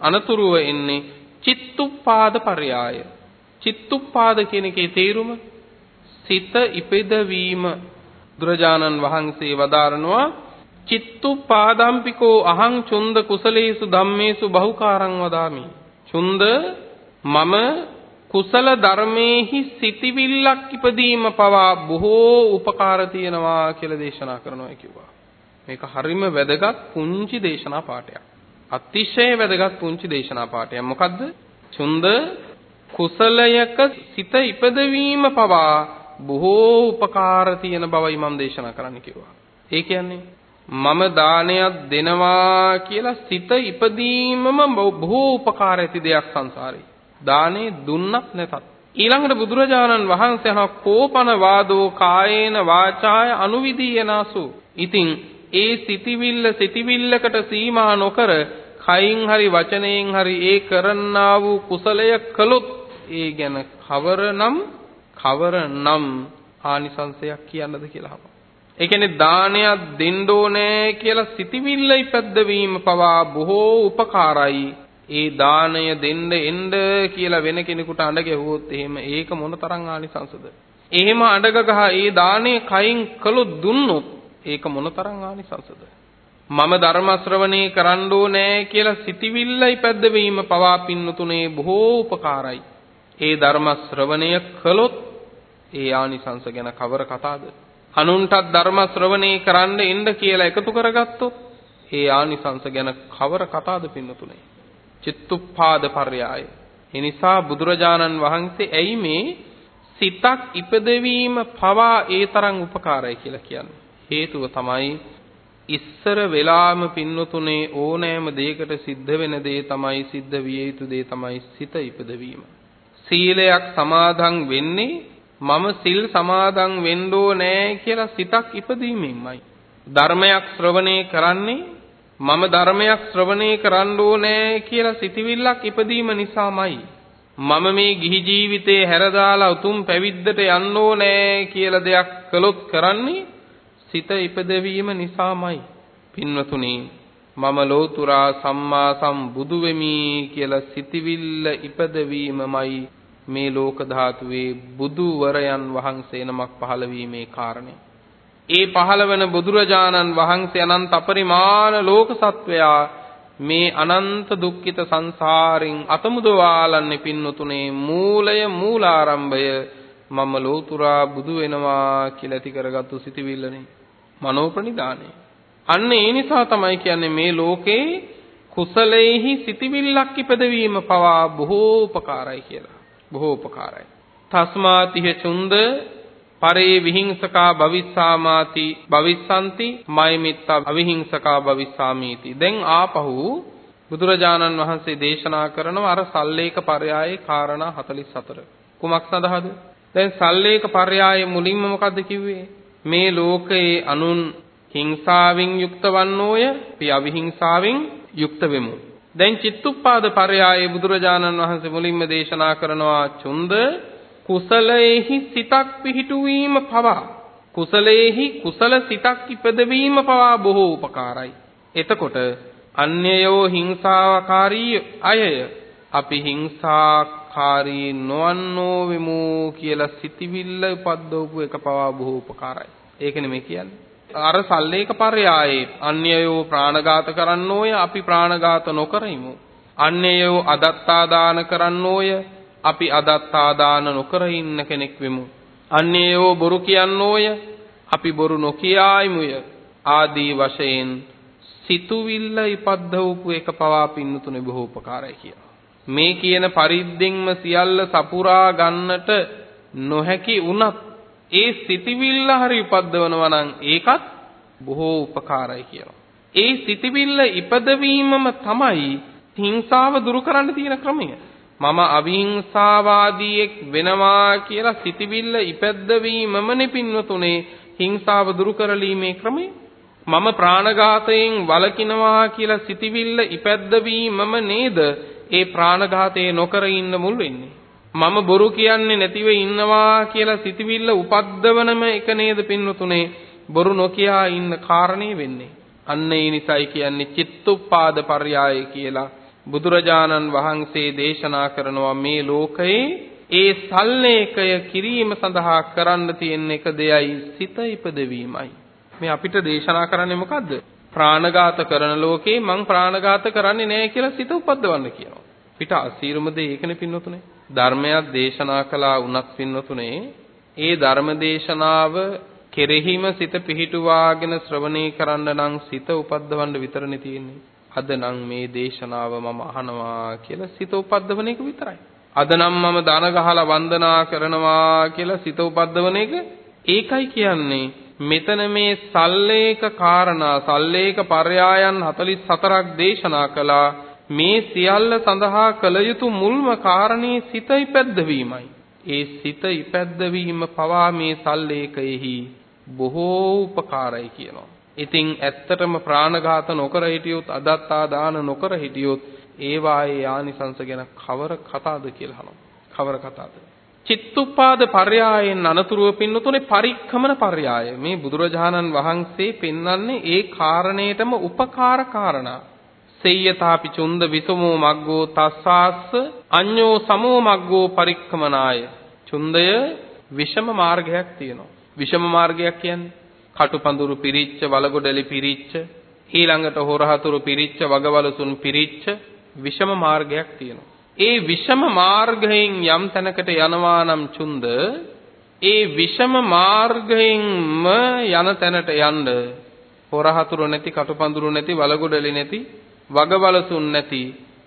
අනතුරුව එන්නේ චිත්තුප්පාද පර්යාය. චිත්තුප්පාද කියන එකේ තේරුම සිත ඉපදවීම බුදුරජාණන් වහන්සේ වදාරනවා චිත්තුපාදම්පිකෝ අහං චුන්ද කුසලේසු ධම්මේසු බහුකාරං වදාමි. චුන්ද මම කුසල ධර්මේහි සිටිවිල්ලක් ඉපදීම පවා බොහෝ උපකාර තියෙනවා කියලා දේශනා කරනවා කිව්වා. මේක හරිම වැදගත් පුංචි දේශනා පාඩයක්. අතිශය වැදගත් පුංචි දේශනා පාඩයක්. මොකද්ද? චුන්ද කුසලයක සිත ඉපදවීම පවා බොහෝ උපකාර තියෙන බවයි මම දේශනා කරන්න කිව්වා. ඒ කියන්නේ මම දානයක් දෙනවා කියලා සිත ඉපදීමම බොහෝ උපකාර ඇති දෙයක් සංසාරේ. දානේ දුන්නත් නැතත්. ඊළඟට බුදුරජාණන් වහන්සේ අහන කෝපන වාදෝ කායේන වාචාය අනුවිදීයනාසු. ඉතින් ඒ සිටිවිල්ල සිටිවිල්ලකට සීමා නොකර කයින් හරි වචනයෙන් හරි ඒ කරන්නා වූ කුසලය කළොත් ඒ ගැන කවරනම් කවරනම් ආනිසංශයක් කියන්නද කියලා අහනවා. ඒ කියන්නේ දානයක් දෙන්න ඕනේ කියලා සිටිවිල්ල ඉපැද්දවීම පවා බොහෝ උපකාරයි. ඒ දාණය දෙන්න එන්න කියලා වෙන කෙනෙකුට අඬ ගැහුවොත් එහෙම ඒක මොනතරම් ආනිසංසද? එහෙම අඬග ගහ ඒ දාණය කයින් කළොත් දුන්නොත් ඒක මොනතරම් ආනිසංසද? මම ධර්ම ශ්‍රවණේ කරන්න ඕනේ කියලා සිටිවිල්ල ඉපැද්දවීම පවා පින්නතුනේ බොහෝ උපකාරයි. ඒ ධර්ම ශ්‍රවණය කළොත් ඒ ආනිසංස ගැන කවර කතාවද? අනුන්ටත් ධර්ම ශ්‍රවණේ කරන්න එන්න කියලා එකතු කරගත්තොත් ඒ ආනිසංස ගැන කවර කතාවද පින්නතුනේ? චිත්තුප්පාද පර්යාය. ඒ නිසා බුදුරජාණන් වහන්සේ ඇයි මේ සිතක් ඉපදවීම පවා ඒ තරම් උපකාරයි කියලා කියන්නේ? හේතුව තමයි ඉස්සර වෙලාම පින්නතුනේ ඕනෑම දෙයකට සිද්ධ වෙන දේ තමයි සිද්ධ විය යුතු දේ තමයි සිත ඉපදවීම. සීලයක් සමාදන් වෙන්නේ මම සිල් සමාදන් වෙන්න ඕනේ කියලා සිතක් ඉපදීමෙන්මයි. ධර්මයක් ශ්‍රවණය කරන්නේ මම ධර්මයක් ශ්‍රවණය කරන්න ඕනේ කියලා සිතවිල්ලක් ඉපදීම නිසාමයි. මම මේ ගිහි ජීවිතේ හැරදාලා උතුම් පැවිද්දට යන්න ඕනේ කියලා දෙයක් කළොත් කරන්නේ සිත ඉපදවීම නිසාමයි. පින්වතුනි මම ලෝතුරා සම්මා සම්බුදු වෙමි කියලා සිතවිල්ල ඉපදවීමමයි මේ ලෝක ධාතුවේ බුදුවරයන් වහන්සේ නමක් පහළ වීමේ කාරණය. ඒ පහළ වෙන බුදුරජාණන් වහන්සේ අනන්ත අපරිමාණ ලෝක සත්වයා මේ අනන්ත දුක්ඛිත සංසාරෙන් අතමුදවාලන්නේ පින්නතුනේ මූලය මූලාරම්භය මම ලෝතුරා බුදු වෙනවා කියලා ඇති කරගත්තු සිටිවිල්ලනේ මනෝ ප්‍රනිදානේ අන්න ඒ නිසා තමයි කියන්නේ මේ ලෝකේ කුසලේහි සිටිවිල්ලක් ඉපදවීම පවා බොහෝ උපකාරයි කියලා. බොහෝ උපකාරයි තස්මාතිහ චුන්ද පරේ විහිංසකා භවිස්සාමාති භවිස්සanti මයිමිත්ත අවිහිංසකා භවිස්සාමීති. දැන් ආපහු බුදුරජාණන් වහන්සේ දේශනා කරනවා අර සල්ලේක පරයායේ කාරණා 44 කුමක් සඳහාද? දැන් සල්ලේක පරයායේ මුලින්ම මොකද්ද කිව්වේ? මේ ලෝකයේ අනුන් හිංසාවෙන් යුක්ත වන්නෝය අපි අවිහිංසාවෙන් යුක්ත වෙමු. දැන් චිත්තුප්පාද පරයායේ බුදුරජාණන් වහන්සේ මුලින්ම දේශනා කරනවා චුන්ද කුසලයේහි සිතක් පිහිටුවීම පවා කුසලයේහි කුසල සිතක් ඉපදවීම පවා බොහෝ උපකාරයි. එතකොට අන්‍යයෝ හිංසාකාරී අයය අපි හිංසාකාරී නොවන්නෝ වෙමු කියලා සිටිවිල්ල උපද්දවපු එක පවා බොහෝ උපකාරයි. ඒක නෙමෙයි කියන්නේ. අර සල්ලේක පර්යායේ අන්‍යයෝ ප්‍රාණඝාත කරන්නෝය අපි ප්‍රාණඝාත නොකරෙමු. අන්‍යයෝ අදත්තා දාන කරන්නෝය අපි අදත්තා දාන නොකර ඉන්න කෙනෙක් වෙමු. අන්නේයෝ බොරු කියන්නෝය අපි බොරු නොකියායිමුය ආදී වශයෙන් සිතුවිල්ල ඉපද්දවපු එක පවා පින්නතුනේ බොහෝ උපකාරයි කියලා. මේ කියන පරිද්දෙන්ම සියල්ල සපුරා ගන්නට නොහැකි වුණත් ඒ සිතිවිල්ල හරි උපද්දවනවා නම් ඒකත් බොහෝ උපකාරයි කියලා. ඒ සිතිවිල්ල ඉපදවීමම තමයි හිංසාව දුරු කරන්න තියෙන ක්‍රමය. මම අවිහිංසාවාදියෙක් වෙනවා කියලා සිටිවිල්ල ඉපැද්දවීමමනේ පින්වතුනේ හිංසාව දුරු කරලීමේ ක්‍රමය. මම ප්‍රාණඝාතයෙන් වළකිනවා කියලා සිටිවිල්ල ඉපැද්දවීමම නේද ඒ ප්‍රාණඝාතේ නොකර ඉන්න මුල් වෙන්නේ. මම බොරු කියන්නේ නැතිව ඉන්නවා කියලා සිටිවිල්ල උපද්දවනම එක නේද පින්වතුනේ බොරු නොකියා ඉන්න කාරණේ වෙන්නේ. අන්න ඒ නිසයි කියන්නේ චිත්තුප්පාද පර්යාය කියලා බුදුරජාණන් වහන්සේ දේශනා කරනවා මේ ලෝකයේ ඒ සල්ලේකය කිරීම සඳහා කරන්න තියෙන එක දෙයයි සිත ඉපදවීමයි. මේ අපිට දේශනා කරන්නේ මොකද්ද? ප්‍රාණඝාත කරන ලෝකේ මං ප්‍රාණඝාත කරන්නේ නැහැ කියලා සිත උපද්දවන්න කියනවා. පිට අසීරුම දේ ඒකනේ පින්නතුනේ. ධර්මයක් දේශනා කළා වුණත් පින්නතුනේ ඒ ධර්ම දේශනාව කෙරෙහිම සිත පිහිටුවාගෙන ශ්‍රවණය කරන්න නම් සිත උපද්දවන්න විතරනේ තියෙන්නේ. අද නම් මේ දේශනාව මම අහනවා කියලා සිත උපද්දවන එක විතරයි. අද නම් මම දන ගහලා වන්දනා කරනවා කියලා සිත උපද්දවන එක ඒකයි කියන්නේ. මෙතන මේ සල්ලේක කාරණා සල්ලේක පර්යායන් 44ක් දේශනා කළා. මේ සියල්ල සඳහා කළ යුතු මුල්ම කාරණේ සිත ඉපැද්දවීමයි. ඒ සිත ඉපැද්දවීම පවා මේ සල්ලේකයෙහි බොහෝ උපකාරයි කියනවා. ඉතින් ඇත්තටම ප්‍රාණඝාත නොකර හිටියොත් අදත්තා දාන නොකර හිටියොත් ඒ වායේ ආනිසංස ගැන කවර කතාවද කියලා අහනවා. කවර කතාවද? චිත්තුප්පාද පර්යායෙන් අනතුරුව පින්නතුනේ පරික්‍රමන පර්යාය. මේ බුදුරජාණන් වහන්සේ පෙන්වන්නේ ඒ කාරණේටම උපකාර කාරණා. සෙය්‍යතාපි චුන්ද විසමෝ මග්ගෝ තස්සාස්ස අඤ්ඤෝ සමෝ මග්ගෝ පරික්‍රමනාය. චුන්දය විෂම මාර්ගයක් තියෙනවා. විෂම මාර්ගයක් කියන්නේ කටුපඳුරු පිරිච්ච වලගොඩලි පිරිච්ච ඊළඟට හොරහතුරු පිරිච්ච වගවලසුන් පිරිච්ච විෂම මාර්ගයක් තියෙනවා. ඒ විෂම මාර්ගයෙන් යම් තැනකට යනවා නම් චුන්ද ඒ විෂම මාර්ගයෙන්ම යන තැනට යන්න හොරහතුරු නැති කටුපඳුරු නැති වලගොඩලි නැති වගවලසුන් නැති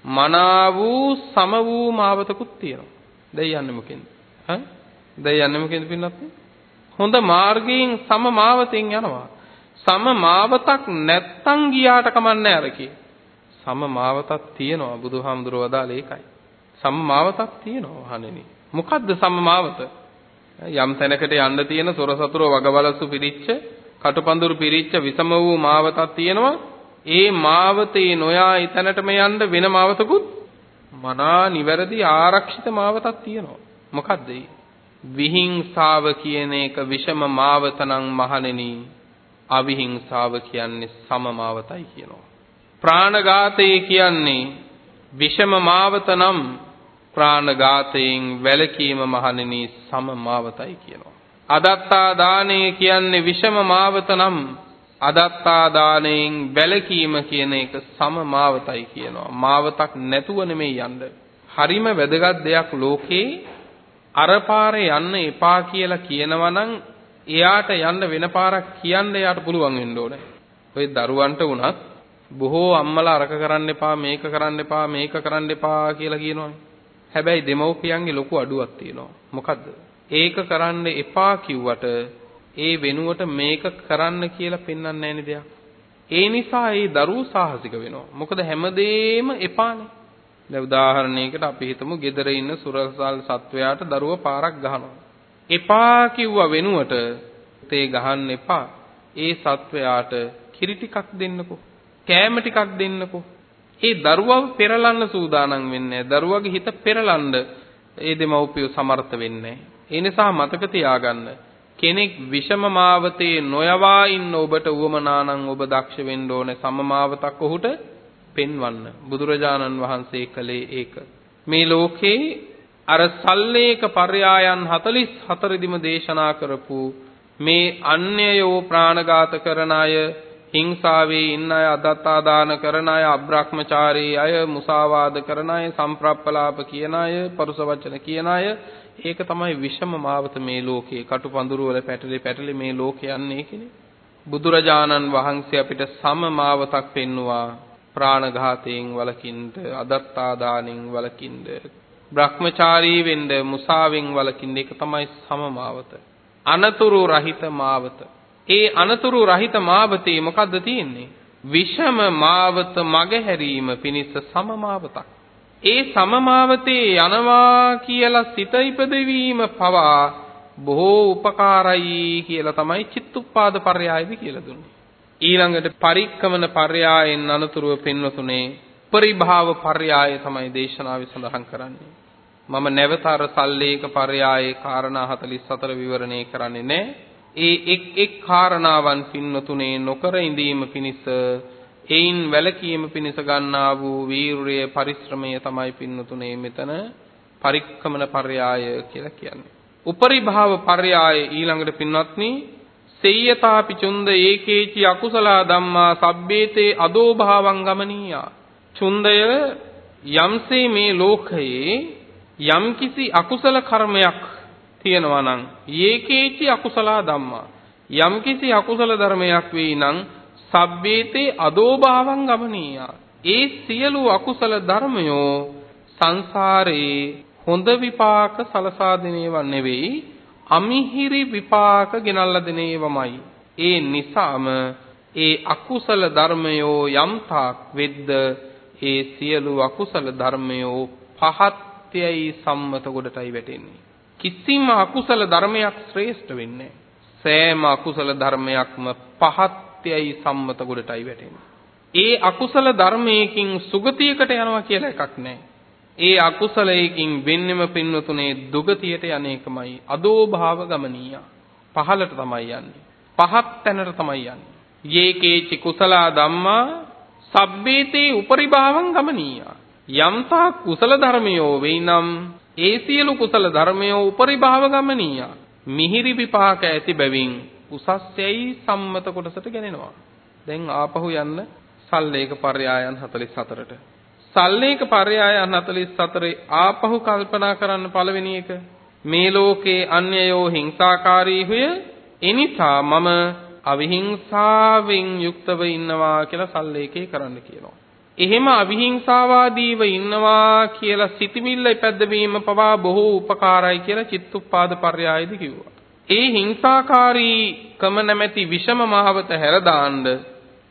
මනා වූ සම වූ මාවතකුත් තියෙනවා. දැන් යන්නේ මොකෙන්ද? හා? දැන් යන්නේ මොකෙන්ද පින්නත්? හොඳ මාර්ගයෙන් සම මාවතෙන් යනවා. සම මාවතක් නැත්තම් ගියාට කමන්නේ අරකේ. සම මාවතක් තියෙනවා බුදුහාමුදුරුවෝ වදාළේ ඒකයි. සම මාවතක් තියෙනවා අහන්නේ. මොකද්ද සම මාවත? යම් තැනකට යන්න තියෙන සොර සතුරු වගවලසු පිරිච්ච කටුපඳුරු පිරිච්ච විසම වූ මාවතක් තියෙනවා. ඒ මාවතේ නොයා ඊතැනටම යන්න වෙන මාවතකුත් මනා නිවැරදි ආරක්ෂිත මාවතක් තියෙනවා. මොකද්ද ඒ? විහිංසාව කියන එක විෂම මාවතනම් මහණෙනි අවිහිංසාව කියන්නේ සම මාවතයි කියනවා ප්‍රාණඝාතය කියන්නේ විෂම මාවත නම් ප්‍රාණඝාතයෙන් වැළකීම මහණෙනි සම මාවතයි කියනවා අදත්තා දානය කියන්නේ විෂම මාවත නම් අදත්තා දාණයෙන් වැළකීම කියන එක සම මාවතයි කියනවා. මාවතක් නැතුව නෙමෙයි යන්න. හරිම වැදගත් දෙයක් ලෝකේ අර පාරේ යන්න එපා කියලා කියනවා නම් එයාට යන්න වෙන පාරක් කියන්න එයාට පුළුවන් වෙන්න ඕනේ. ඔය දරුවන්ට වුණත් බොහෝ අම්මලා අරක කරන්න එපා මේක කරන්න එපා මේක කරන්න එපා කියලා කියනවනේ. හැබැයි දෙමව්පියන්ගේ ලොකු අඩුවක් තියෙනවා. මොකද්ද? ඒක කරන්න එපා කිව්වට ඒ වෙනුවට මේක කරන්න කියලා පෙන්වන්නේ නැහෙනි දෙයක්. ඒ නිසා ඒ දරුවෝ සාහසික වෙනවා. මොකද හැමදේම එපානේ. දැන් උදාහරණයකට අපි හිතමු ගෙදර ඉන්න සුරසල් සත්වයාට දරුව පාරක් ගහනවා. එපා කිව්ව වෙනුවට තේ ගහන්න එපා. ඒ සත්වයාට කිරි ටිකක් දෙන්නකෝ. කෑම ටිකක් දෙන්නකෝ. ඒ දරුවව පෙරලන්න සූදානම් වෙන්නේ දරුවගේ හිත පෙරලන්න ඒ දෙමව්පියෝ සමර්ථ වෙන්නේ ඒ නිසා මතක තියාගන්න කෙනෙක් විෂම මාවතේ නොයවා ඉන්න ඔබට උවමනා නම් ඔබ දක්ෂ වෙන්න ඕනේ සමමාවතක් ඔහුට පෙන්වන්න. බුදුරජාණන් වහන්සේ කළේ ඒක. මේ ලෝකේ අර සල්ලේක පර්යායන් 44 දිම දේශනා කරපු මේ අන්‍යයෝ ප්‍රාණඝාත කරන අය හිංසාවේ ඉන්න අය අදත්තා දාන කරන අය අබ්‍රහ්මචාරී අය මුසාවාද කරන අය සම්ප්‍රප්පලාප කියන අය පරුස වචන කියන අය ඒක තමයි විෂම මාවත මේ ලෝකේ කටුපඳුරු වල පැටලි පැටලි මේ ලෝකේ යන්නේ කියන්නේ බුදුරජාණන් වහන්සේ අපිට සම මාවතක් පෙන්නවා. ප්‍රාණඝාතයෙන් වලකින්න අදත්තා දානෙන් වලකින්න භ්‍රමචාරී වෙන්න මුසාවෙන් වලකින්න ඒක තමයි සම මාවත. අනතුරු රහිත මාවත. ඒ අනතුරු රහිත මාවතේ මොකද්ද තියෙන්නේ? විෂම මාවත මගහැරීම පිණිස සම මාවතක්. ඒ සම මාවතේ යනවා කියලා සිත ඉපදවීම පවා බොහෝ උපකාරයි කියලා තමයි චිත්තුප්පාද පර්යායදී කියලා දුන්නේ. ඊළඟට පරික්කමන පර්යායෙන් අනතුරුව පෙන්වතුනේ පරිභාව පර්යාය තමයි දේශනාවේ සඳහන් කරන්නේ. මම නැවත අර සල්ලේක පර්යායේ කාරණා 44 විවරණය කරන්නේ නැහැ. ඒ එක් එක් කාරණාවන් පින්නතුනේ නොකර ඉඳීම පිණිස එයින් වැළකීම පිණිස ගන්නා වූ වීරය පරිශ්‍රමය තමයි පින්නතුනේ මෙතන පරික්කමන පර්යාය කියලා කියන්නේ. උපරි භාව පර්යාය ඊළඟට පින්වත්නි සෙය්‍යතාපි චුන්ද ඒකේචි අකුසල ධම්මා සබ්බේතේ අදෝ භාවං ගමනීයා. චුන්දය යම්සේ මේ ලෝකයේ යම්කිසි අකුසල කර්මයක් තියෙනවා නම් යේකේචි අකුසල ධම්මා යම්කිසි අකුසල ධර්මයක් වෙයි නම් සබ්බේතේ අදෝභාවං ගමනීයා. ඒ සියලු අකුසල ධර්මයෝ සංසාරේ හොඳ විපාක සලසා දෙනේවා නෙවෙයි අමිහිරි විපාක ගෙනල්ලා දෙනේවමයි. ඒ නිසාම ඒ අකුසල ධර්මයෝ යම් තාක් වෙද්ද ඒ සියලු අකුසල ධර්මයෝ පහත්යයි සම්මත කොටටයි වැටෙන්නේ. කිසිම අකුසල ධර්මයක් ශ්‍රේෂ්ඨ වෙන්නේ සෑම අකුසල ධර්මයක්ම පහත්යයි සම්මත ගොඩටයි වැටෙන්නේ. ඒ අකුසල ධර්මයකින් සුගතියකට යනවා කියලා එකක් නැහැ. ඒ අකුසලයකින් වෙන්නෙම පින්වතුනේ දුගතියට යන්නේකමයි අදෝ භාව ගමනීය. පහලට තමයි යන්නේ. පහත් තැනට තමයි යන්නේ. යේකේචි කුසල ධම්මා සබ්බේතේ උපරිභාවං ගමනීය. යම්තා කුසල ධර්මයෝ වෙයිනම් ඒ සියලු කුසල ධර්මයෝ උපරිභාව ගමනීය. මිහිරි විපාක ඇති බැවින් උසස්යයි සම්මත කොටසට ගෙනෙනවා. දැන් ආපහු යන්න සල්ලේක පර්යායන් 44ට. සල්ලේක පර්යායන් 44 ආපහු කල්පනා කරන්න පළවෙනි එක මේ ලෝකේ අන්‍යයෝ හිංසාකාරී හුය එනිසා මම අවිහිංසාවෙන් යුක්තව ඉන්නවා කියලා සල්ලේකේ කරන්න කියනවා. එහෙම අවිහිංසාවාදීව ඉන්නවා කියලා සිතවිල්ල ඉපැද්දවීම පවා බොහෝ උපකාරයි කියලා චිත්තුප්පාද පර්යායදී කිව්වා. ඒ හිංසාකාරීකම නැමැති විෂම මහවත හැර දාන්න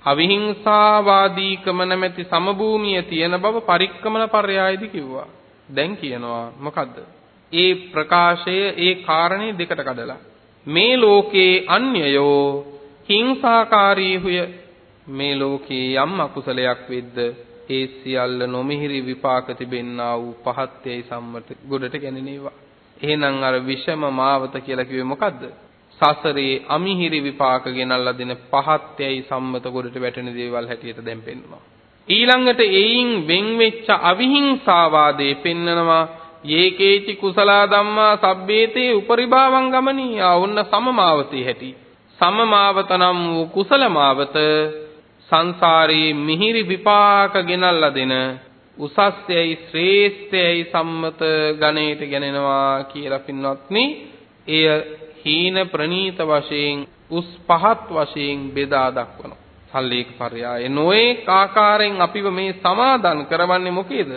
අවිහිංසාවාදීකම නැමැති සමභූමිය තියෙන බව පරික්කමන පර්යායදී කිව්වා. දැන් කියනවා මොකද්ද? ඒ ප්‍රකාශය ඒ කාරණේ දෙකට කඩලා මේ ලෝකේ අන්‍යයෝ හිංසාකාරීහුය මේ ලෝකේ යම් අකුසලයක් වෙද්ද ඒ සියල්ල නොමිහිරි විපාක තිබෙන්නා වූ පහත්යයි සම්මත ගොඩට ගැනෙනේවා. එහෙනම් අර විෂම මාවත කියලා කිව්වේ මොකද්ද? සසරේ අමිහිරි විපාක ගෙනල්ලා දෙන පහත්යයි සම්මත ගොඩට වැටෙන දේවල් හැටියට දැන් පෙන්වනවා. ඊළඟට එයින් වෙන් වෙච්ච අවිහිංසාවාදේ පෙන්නනවා යේකේචි කුසලා ධම්මා සබ්බේතේ උපරිභාවං ගමනීයා ඔන්න සමමාවතේ හැටි සමමාවත නම් වූ කුසල මාවත සංසාරේ මිහිරි විපාක ගෙනල්ලා දෙන උසස්යයි ශ්‍රේෂ්ඨයයි සම්මත ගණයට ගෙනෙනවා කියලා පින්වත්නි. එය හීන ප්‍රනීත වශයෙන් උස් පහත් වශයෙන් බෙදා දක්වනවා. සල්ලේක පර්යාය නොඑක ආකාරයෙන් අපිව මේ සමාදන් කරවන්නේ මොකේද?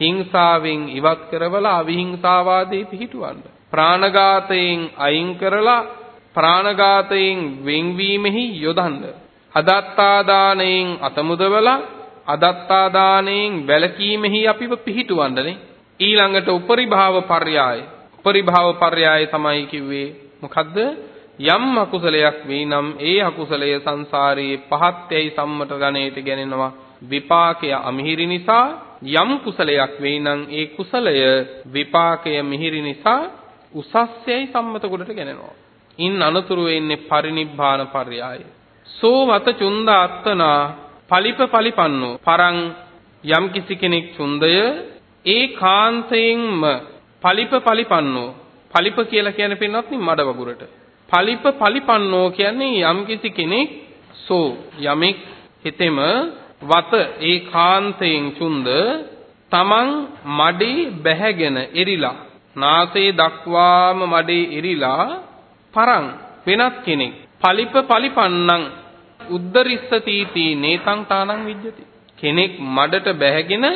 හිංසාවෙන් ඉවත් කරවලා අවිහිංසාවාදී පිහිටුවන්න. ප්‍රාණඝාතයෙන් අයින් කරලා ප්‍රාණඝාතයෙන් වෙන්වීමෙහි යොදන්න. අදත්තා දාණයෙන් අතමුදවලා අදත්තා දාණයෙන් වැළකීමෙහි අපිව පිහිටුවන්නනේ. ඊළඟට උපරිභාව පර්යාය. උපරිභාව පර්යාය තමයි කිව්වේ මොකද්ද? යම් අකුසලයක් වෙයි නම් ඒ අකුසලය සංසාරයේ පහත්යයි සම්මත ගණයට ගැනෙනවා. විපාකය අමිහිරි නිසා යම් කුසලයක් වෙයි නම් ඒ කුසලය විපාකය මිහිරි නිසා උසස්යයි සම්මත කොටට ගැනෙනවා. ඉන් අනතුරු වෙන්නේ පරිනිබ්බාන පර්යාය. සෝ වත චුන්ද අත්තනා පලිප පලිපන්නෝ පරං යම් කිසි කෙනෙක් චුන්දය ඒ කාන්තයෙන්ම පලිප පලිපන්නෝ පලිප කියලා කියන්නේ පින්නත් මඩ වගුරට පලිප පලිපන්නෝ කියන්නේ යම් කිසි කෙනෙක් සෝ යමෙක් හිතෙම වත ඒ කාන්තයෙන් චුන්ද තමන් මඩේ බැහැගෙන එරිලා නාසයේ දක්වාම මඩේ එරිලා පරං වෙනත් කෙනෙක් පලිප පලිපන්නං උද්දරිස්සතිති නේතං තානං විජ්ජති. කෙනෙක් මඩට බැහැගෙන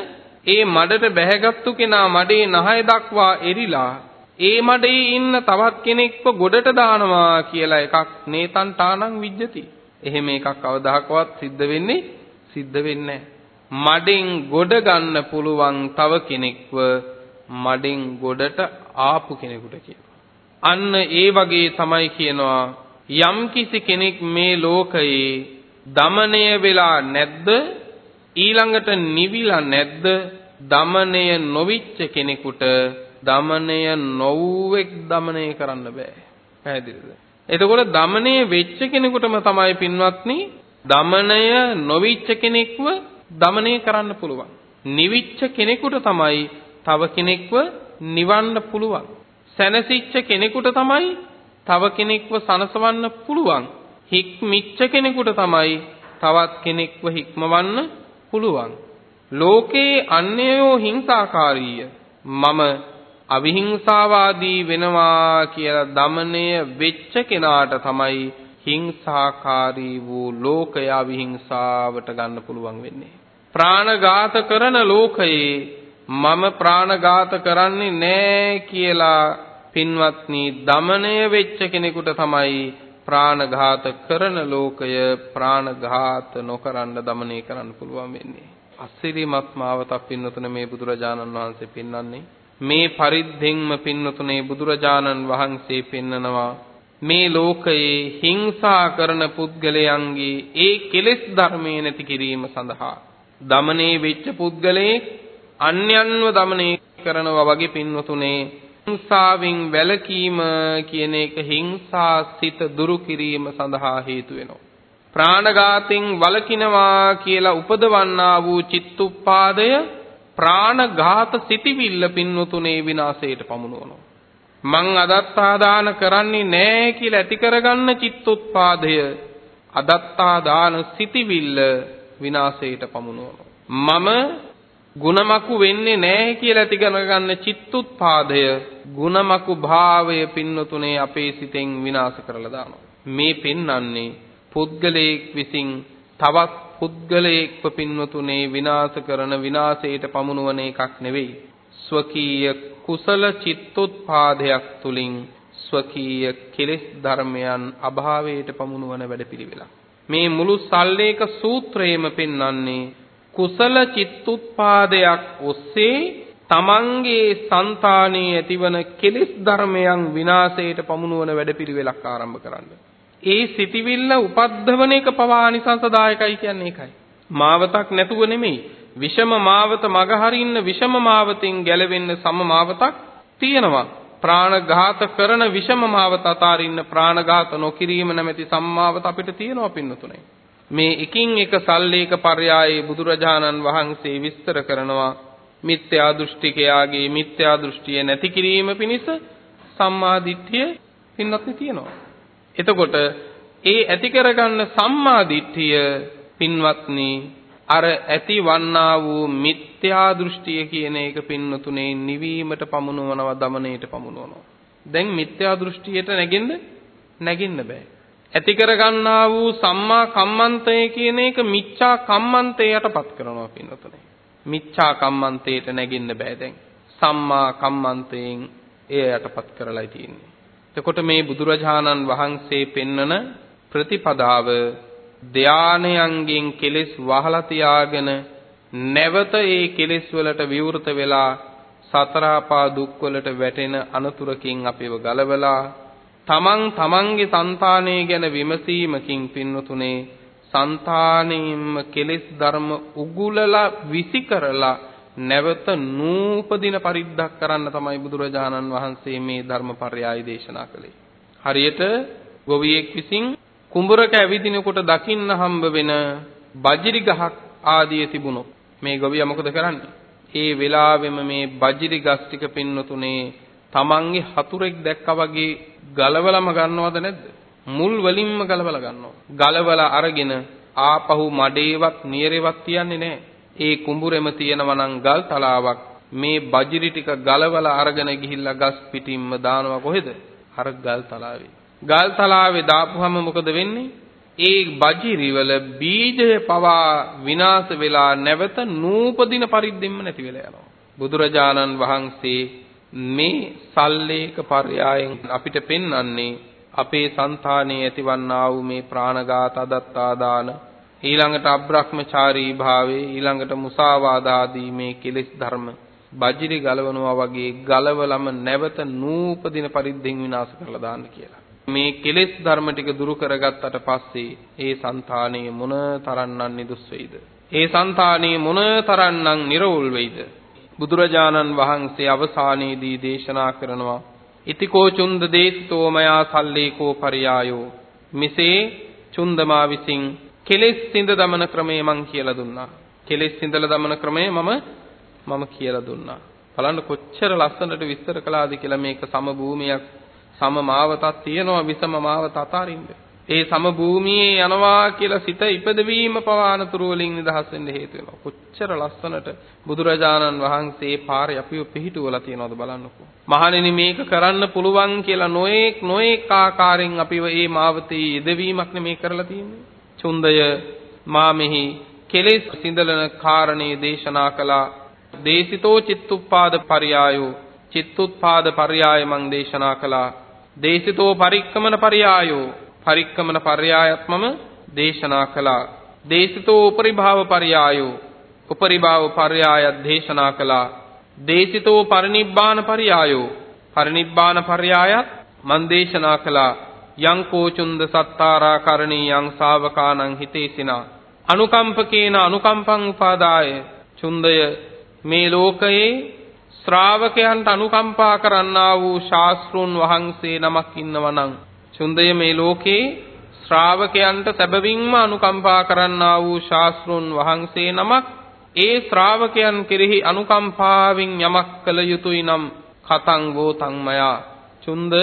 ඒ මඩට බැහැගත්තු කෙනා මඩේ නහය දක්වා එරිලා ඒ මඩේ ඉන්න තවත් කෙනෙක්ව ගොඩට දානවා කියලා එකක් නේතං තානං විජ්ජති. එහෙම එකක් අවදාහකවත් සිද්ධ වෙන්නේ සිද්ධ වෙන්නේ මඩෙන් ගොඩ ගන්න පුළුවන් තව කෙනෙක්ව මඩෙන් ගොඩට ආපු කෙනෙකුට කියනවා අන්න ඒ වගේ තමයි කියනවා යම්කිසි කෙනෙක් මේ ලෝකයේ දමණය වෙලා නැද්ද? ඊළඟට නිවිලා නැද්ද? දමණය නොවිච්ච කෙනෙකුට දමණය නොවුවෙක් දමණය කරන්න බෑ. පැහැදිලිද? එතකොට දමණය වෙච්ච කෙනෙකුටම තමයි පින්වත්නි දමණය නොවිච්ච කෙනෙක්ව දමණය කරන්න පුළුවන්. නිවිච්ච කෙනෙකුට තමයි තව කෙනෙක්ව නිවන්න පුළුවන්. සැනසෙච්ච කෙනෙකුට තමයි තව කෙනෙක්ව සනසවන්න පුළුවන්. හික්මිච්ච කෙනෙකුට තමයි තවත් කෙනෙක්ව හික්මවන්න පුළුවන්. ලෝකේ අන්‍යයෝ හිංසාකාරීය. මම අවිහිංසාවාදී වෙනවා කියලා දමණය වෙච්ච කෙනාට තමයි හිංසාකාරී වූ ලෝකය අවිහිංසාවට ගන්න පුළුවන් වෙන්නේ. ප්‍රාණඝාත කරන ලෝකයේ මම ප්‍රාණඝාත කරන්නේ නෑ කියලා පින්වත්නි දමණය වෙච්ච කෙනෙකුට තමයි ප්‍රාණඝාත කරන ලෝකය ප්‍රාණඝාත නොකරන්න দমনය කරන්න පුළුවන් වෙන්නේ. අසිරිමත් මාවතක් පින්නතුනේ මේ බුදුරජාණන් වහන්සේ පින්නන්නේ. මේ පරිද්දෙන්ම පින්නතුනේ බුදුරජාණන් වහන්සේ පින්නනවා මේ ලෝකයේ හිංසා කරන පුද්ගලයන්ගේ ඒ කෙලෙස් ධර්මයේ නැති කිරීම සඳහා দমনයේ වෙච්ච පුද්ගලයෙක් අන්‍යන්ව দমনය කරනවා වගේ පින්නතුනේ හිංසාවෙන් වැළකීම කියන එක හිංසා සිත දුරු කිරීම සඳහා හේතු වෙනවා. ප්‍රාණඝාතෙන් වළකිනවා කියලා උපදවන්නා වූ චිත්තුප්පාදය ප්‍රාණඝාත සිටිවිල්ල පින්වතුනේ විනාශයට පමුණුවනවා. මං අදත්තාදාන කරන්නේ නැහැ කියලා ඇති කරගන්න චිත්තුත්පාදය අදත්තාදාන සිටිවිල්ල විනාශයට පමුණුවනවා. මම ගුණමකු වෙන්නේ නැහැ කියලා තිගන ගන්න චිත්තුත්පාදය ගුණමකු භාවය පින්නතුනේ අපේ සිතෙන් විනාශ කරලා දානවා. මේ පෙන්වන්නේ පුද්ගලයෙක් විසින් තවත් පුද්ගලයෙක්ව පින්වතුනේ විනාශ කරන විනාශයට පමුණුවන එකක් නෙවෙයි. ස්වකීය කුසල චිත්තෝත්පාදයක් තුලින් ස්වකීය කෙලෙස් ධර්මයන් අභාවයට පමුණුවන වැඩපිළිවෙලක්. මේ මුළු සල්ලේක සූත්‍රයේම පෙන්වන්නේ කුසල චිත්තුත්පාදයක් ඔස්සේ තමන්ගේ సంతානයේ ඇතිවන කෙලෙස් ධර්මයන් විනාශයට පමුණුවන වැඩපිළිවෙලක් ආරම්භ කරන්න. ඒ සිටිවිල්ල උපද්දවන එක පවා අනිසංසදායකයි කියන්නේ ඒකයි. මාවතක් නැතුව නෙමෙයි. විෂම මාවත මගහරින්න විෂම මාවතෙන් ගැලවෙන්න සම මාවතක් තියෙනවා. ප්‍රාණඝාත කරන විෂම මාවත අතාරින්න ප්‍රාණඝාත නොකිරීම නැමැති සම්මාවත අපිට තියෙනවා පින්නතුනේ. මේ එකින් එක සල්ලේක පర్యායේ බුදුරජාණන් වහන්සේ විස්තර කරනවා මිත්‍යා දෘෂ්ටිකයාගේ මිත්‍යා දෘෂ්ටිය නැති කිරීම පිණිස සම්මා දිට්ඨිය පින්වත්නි තියෙනවා. එතකොට ඒ ඇති කරගන්න සම්මා දිට්ඨිය පින්වත්නි අර ඇතිවන්නා වූ මිත්‍යා දෘෂ්ටිය කියන එක පින්නතුනේ නිවීමට පමුණවනවා දමණයට පමුණවනවා. දැන් මිත්‍යා දෘෂ්ටියට නැගෙන්න නැගින්න බෑ. ඇති කරගන්නා වූ සම්මා කම්මන්තය කියන එක මිච්ඡා කම්මන්තයටපත් කරනවා පින්නතුනේ. මිච්ඡා කම්මන්තයට නැගින්න බෑ දැන්. සම්මා කම්මන්තයෙන් එය යටපත් කරලායි තියෙන්නේ. එතකොට මේ බුදුරජාණන් වහන්සේ පෙන්නන ප්‍රතිපදාව ධානයන්ගෙන් කෙලෙස් වහලා තියාගෙන නැවත ඒ කෙලෙස් වලට විවෘත වෙලා සතර අපා දුක් වලට වැටෙන අනතුරකින් අපිව ගලවලා තමන් තමන්ගේ సంతානය ගැන විමසීමකින් පින්නතුනේ సంతානෙින්ම කෙලෙස් ධර්ම උගුලලා විසි කරලා නැවත නූපදින පරිද්දක් කරන්න තමයි බුදුරජාණන් වහන්සේ මේ ධර්මපරයය දේශනා කළේ. හරියට ගොවියෙක් විසින් කුඹරක ඇවිදිනකොට දකින්න හම්බ වෙන බජිරි ගහක් ආදී තිබුණොත් මේ ගොවියා මොකද කරන්නේ? ඒ වෙලාවෙම මේ බජිරි ගස් ටික පින්නතුනේ තමන්ගේ හතුරෙක් දැක්කා වගේ ගලවලම ගන්නවද නැද්ද? මුල් වලින්ම ගලවලා ගන්නවා. ගලවලා අරගෙන ආපහු මඩේවත් නියරේවත් තියන්නේ නැහැ. ඒ කුඹුරෙම තියෙනවා නම් ගල් තලාවක් මේ බජිරි ටික ගලවලා අරගෙන ගිහිල්ලා ගස් පිටින්ම දානවා කොහෙද? අර ගල් තලාවේ. ගල් තලාවේ දාපුවම මොකද වෙන්නේ? ඒ බජිරි වල බීජය පවා විනාශ වෙලා නැවත නූපදින පරිද්දෙන්න නැති වෙලා යනවා. බුදුරජාණන් වහන්සේ මේ සල්ලේක පරයයන් අපිට පෙන්වන්නේ අපේ సంతානයේ ඇතිවන්නා වූ මේ ප්‍රාණඝාත අදත්තාදාන ඊළඟට අබ්‍රහ්මචාරී භාවයේ ඊළඟට මුසාවාදාදී මේ කෙලෙස් ධර්ම බජිරි ගලවනවා වගේ ගලවලම නැවත නූපදින පරිද්දෙන් විනාශ කරලා දාන්න කියලා. මේ කෙලෙස් ධර්ම ටික දුරු කරගත්තට පස්සේ ඒ సంతානයේ මොන තරම්නම් නිදුස් වෙයිද? ඒ సంతානයේ මොන තරම්නම් නිර්වෘල් වෙයිද? බුදුරජාණන් වහන්සේ අවසානයේදී දේශනා කරනවා ඉතිකෝ චුන්ද දේසිතෝ මයා සල්ලේකෝ පරියායෝ මිසේ චුන්දමා විසින් කෙලෙස් සිඳ දමන ක්‍රමය මං කියලා දුන්නා. කෙලෙස් සිඳලා දමන ක්‍රමය මම මම කියලා දුන්නා. බලන්න කොච්චර ලස්සනට විස්තර කළාද කියලා මේක සම භූමියක් සම මාවතක් තියෙනවා විසම මාවත අතාරින්න. ඒ සම භූමියේ යනවා කියලා සිත ඉපදවීම පවානතුරු වලින් නිදහස් වෙන්න හේතු වෙනවා. කොච්චර ලස්සනට බුදුරජාණන් වහන්සේ පාරේ අපිව පිහිටුවලා තියනවද බලන්නකෝ. මහණෙනි මේක කරන්න පුළුවන් කියලා නොඑක් නොඑක් ආකාරයෙන් අපිව මේ මාවතේ යෙදවීමක් නෙමේ කරලා තියෙන්නේ. චුන්දය මා මෙහි කෙලෙස් සිඳලන කාරණේ දේශනා කළා. දේසිතෝ චිත්තුප්පාද පරියායෝ චිත්තුත්පාද පරියාය මං දේශනා කළා. දේසිතෝ පරික්කමන පරියායෝ පරික්කමන පර්යායත් මම දේශනා කළා. දේශිතෝ උපරිභාව පර්යායෝ උපරිභාව පර්යායත් දේශනා කළා. දේශිතෝ පරිනිබ්බාන පර්යායෝ පරිනිබ්බාන පර්යායත් මන් දේශනා කළා. යං කෝචුන්ද සත්තාරා කරණීයං ශාවකානං හිතේසිනා අනුකම්පකේන අනුකම්පං උපාදාය චුන්දය මේ ලෝකයේ ශ්‍රාවකයන්ට අනුකම්පා කරන්නා වූ ශාස්ත්‍රුන් වහන්සේ නමක් ඉන්නවනම් චුන්දය මේ ලෝකේ ශ්‍රාවකයන්ට සැබවින්ම අනුකම්පා කරන්නා වූ ශාස්ත්‍රුන් වහන්සේ නමක් ඒ ශ්‍රාවකයන් කෙරෙහි අනුකම්පාවෙන් යමක් කළ යුතුය නම් කතං වෝතං මයා. චුන්ද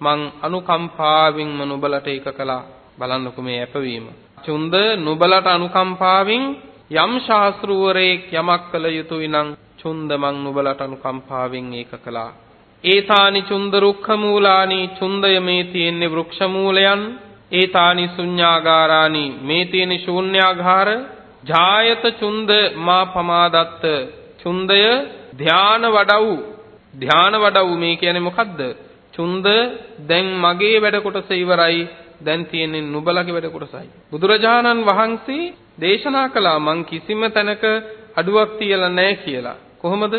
මං අනුකම්පාවෙන්ම නුඹලට ඒක කළා. බලන්නකො මේ ඇපවීම. චුන්ද නුඹලට අනුකම්පාවෙන් යම් ශාස්ත්‍රූවරයෙක් යමක් කළ යුතුය නම් චුන්ද මං නුඹලට අනුකම්පාවෙන් ඒක කළා. ඒතානි චුන්ද රුක්ඛ මූලානි චුන්දය මේ තියෙන්නේ වෘක්ෂ මූලයන්. ඒතානි ශුඤ්ඤාගාරානි මේ තියෙන ශූන්‍යාගාර. ජායත චුන්ද මා පමාදත්ත. චුන්දය ධාන වඩව්. ධාන වඩව් මේ කියන්නේ මොකද්ද? චුන්ද දැන් මගේ වැඩ කොටස ඉවරයි. දැන් තියෙන්නේ නුඹලගේ වැඩ කොටසයි. බුදුරජාණන් වහන්සේ දේශනා කළා මං කිසිම තැනක අඩුවක් තියලා නැහැ කියලා. කොහොමද?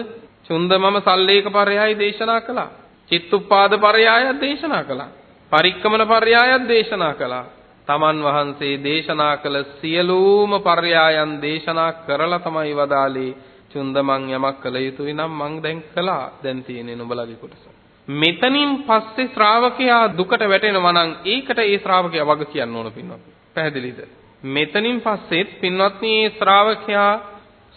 චුන්ද මම සල්ලේක පරයයි දේශනා කළා. චිත්තුප්පාද පරයයත් දේශනා කළා. පරික්කමන පරයයත් දේශනා කළා. තමන් වහන්සේ දේශනා කළ සියලුම පරයයන් දේශනා කරලා තමයි වදාළේ චුන්ද මං යමක් කළ යුතුයි නම් මං දැන් කළා. දැන් තියෙන්නේ නුඹලගේ කොටස. මෙතනින් පස්සේ ශ්‍රාවකයා දුකට වැටෙනවා නම් ඒකට ඒ ශ්‍රාවකයා වග කියන්න ඕන පින්වත්. පැහැදිලිද? මෙතනින් පස්සෙත් පින්වත්නි මේ ශ්‍රාවකයා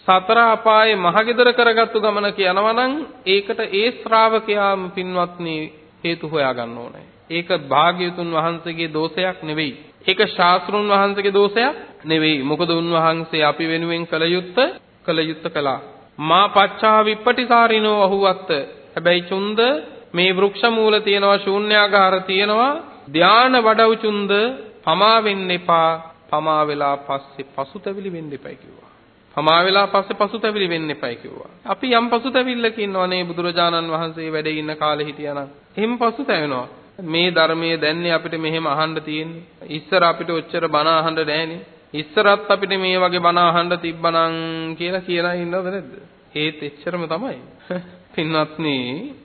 සතර අපායේ මහගෙදර කරගත්තු ගමනක යනවා නම් ඒකට ඒ ශ්‍රාවකයාම පින්වත්නි හේතු හොයා ගන්න ඕනේ. ඒක භාග්‍යතුන් වහන්සේගේ දෝෂයක් නෙවෙයි. ඒක ශාස්ත්‍රුන් වහන්සේගේ දෝෂයක් නෙවෙයි. මොකද උන්වහන්සේ අපි වෙනුවෙන් කළ යුත්ත කළ යුත්ත කළා. මා පච්චා විප්පටිසාරිනෝ අහුවත්ත. හැබැයි චුන්ද මේ වෘක්ෂ මූල තියෙනවා ශූන්‍යාගාර තියෙනවා ධාන වඩව් චුන්ද පමා වෙන්න එපා. පමා වෙලා පස්සේ පසුතැවිලි වෙන්න එපා කිව්වා. පමා වෙලා පස්සේ පසුතැවිලි වෙන්න එපයි කිව්වා. අපි යම් පසුතැවිල්ලක ඉන්නවනේ බුදුරජාණන් වහන්සේ වැඩ ඉන්න කාලේ හිටියානම්. එහෙම පසුතැවෙනවා. මේ ධර්මයේ දැන්නේ අපිට මෙහෙම අහන්න තියෙන්නේ. ඉස්සර අපිට ඔච්චර බණ අහන්න නැහැ ඉස්සරත් අපිට මේ වගේ බණ අහන්න තිබ්බනම් කියලා කියලා ඉන්නවද නැද්ද? ඒත් එච්චරම තමයි. [laughs] පින්වත්නි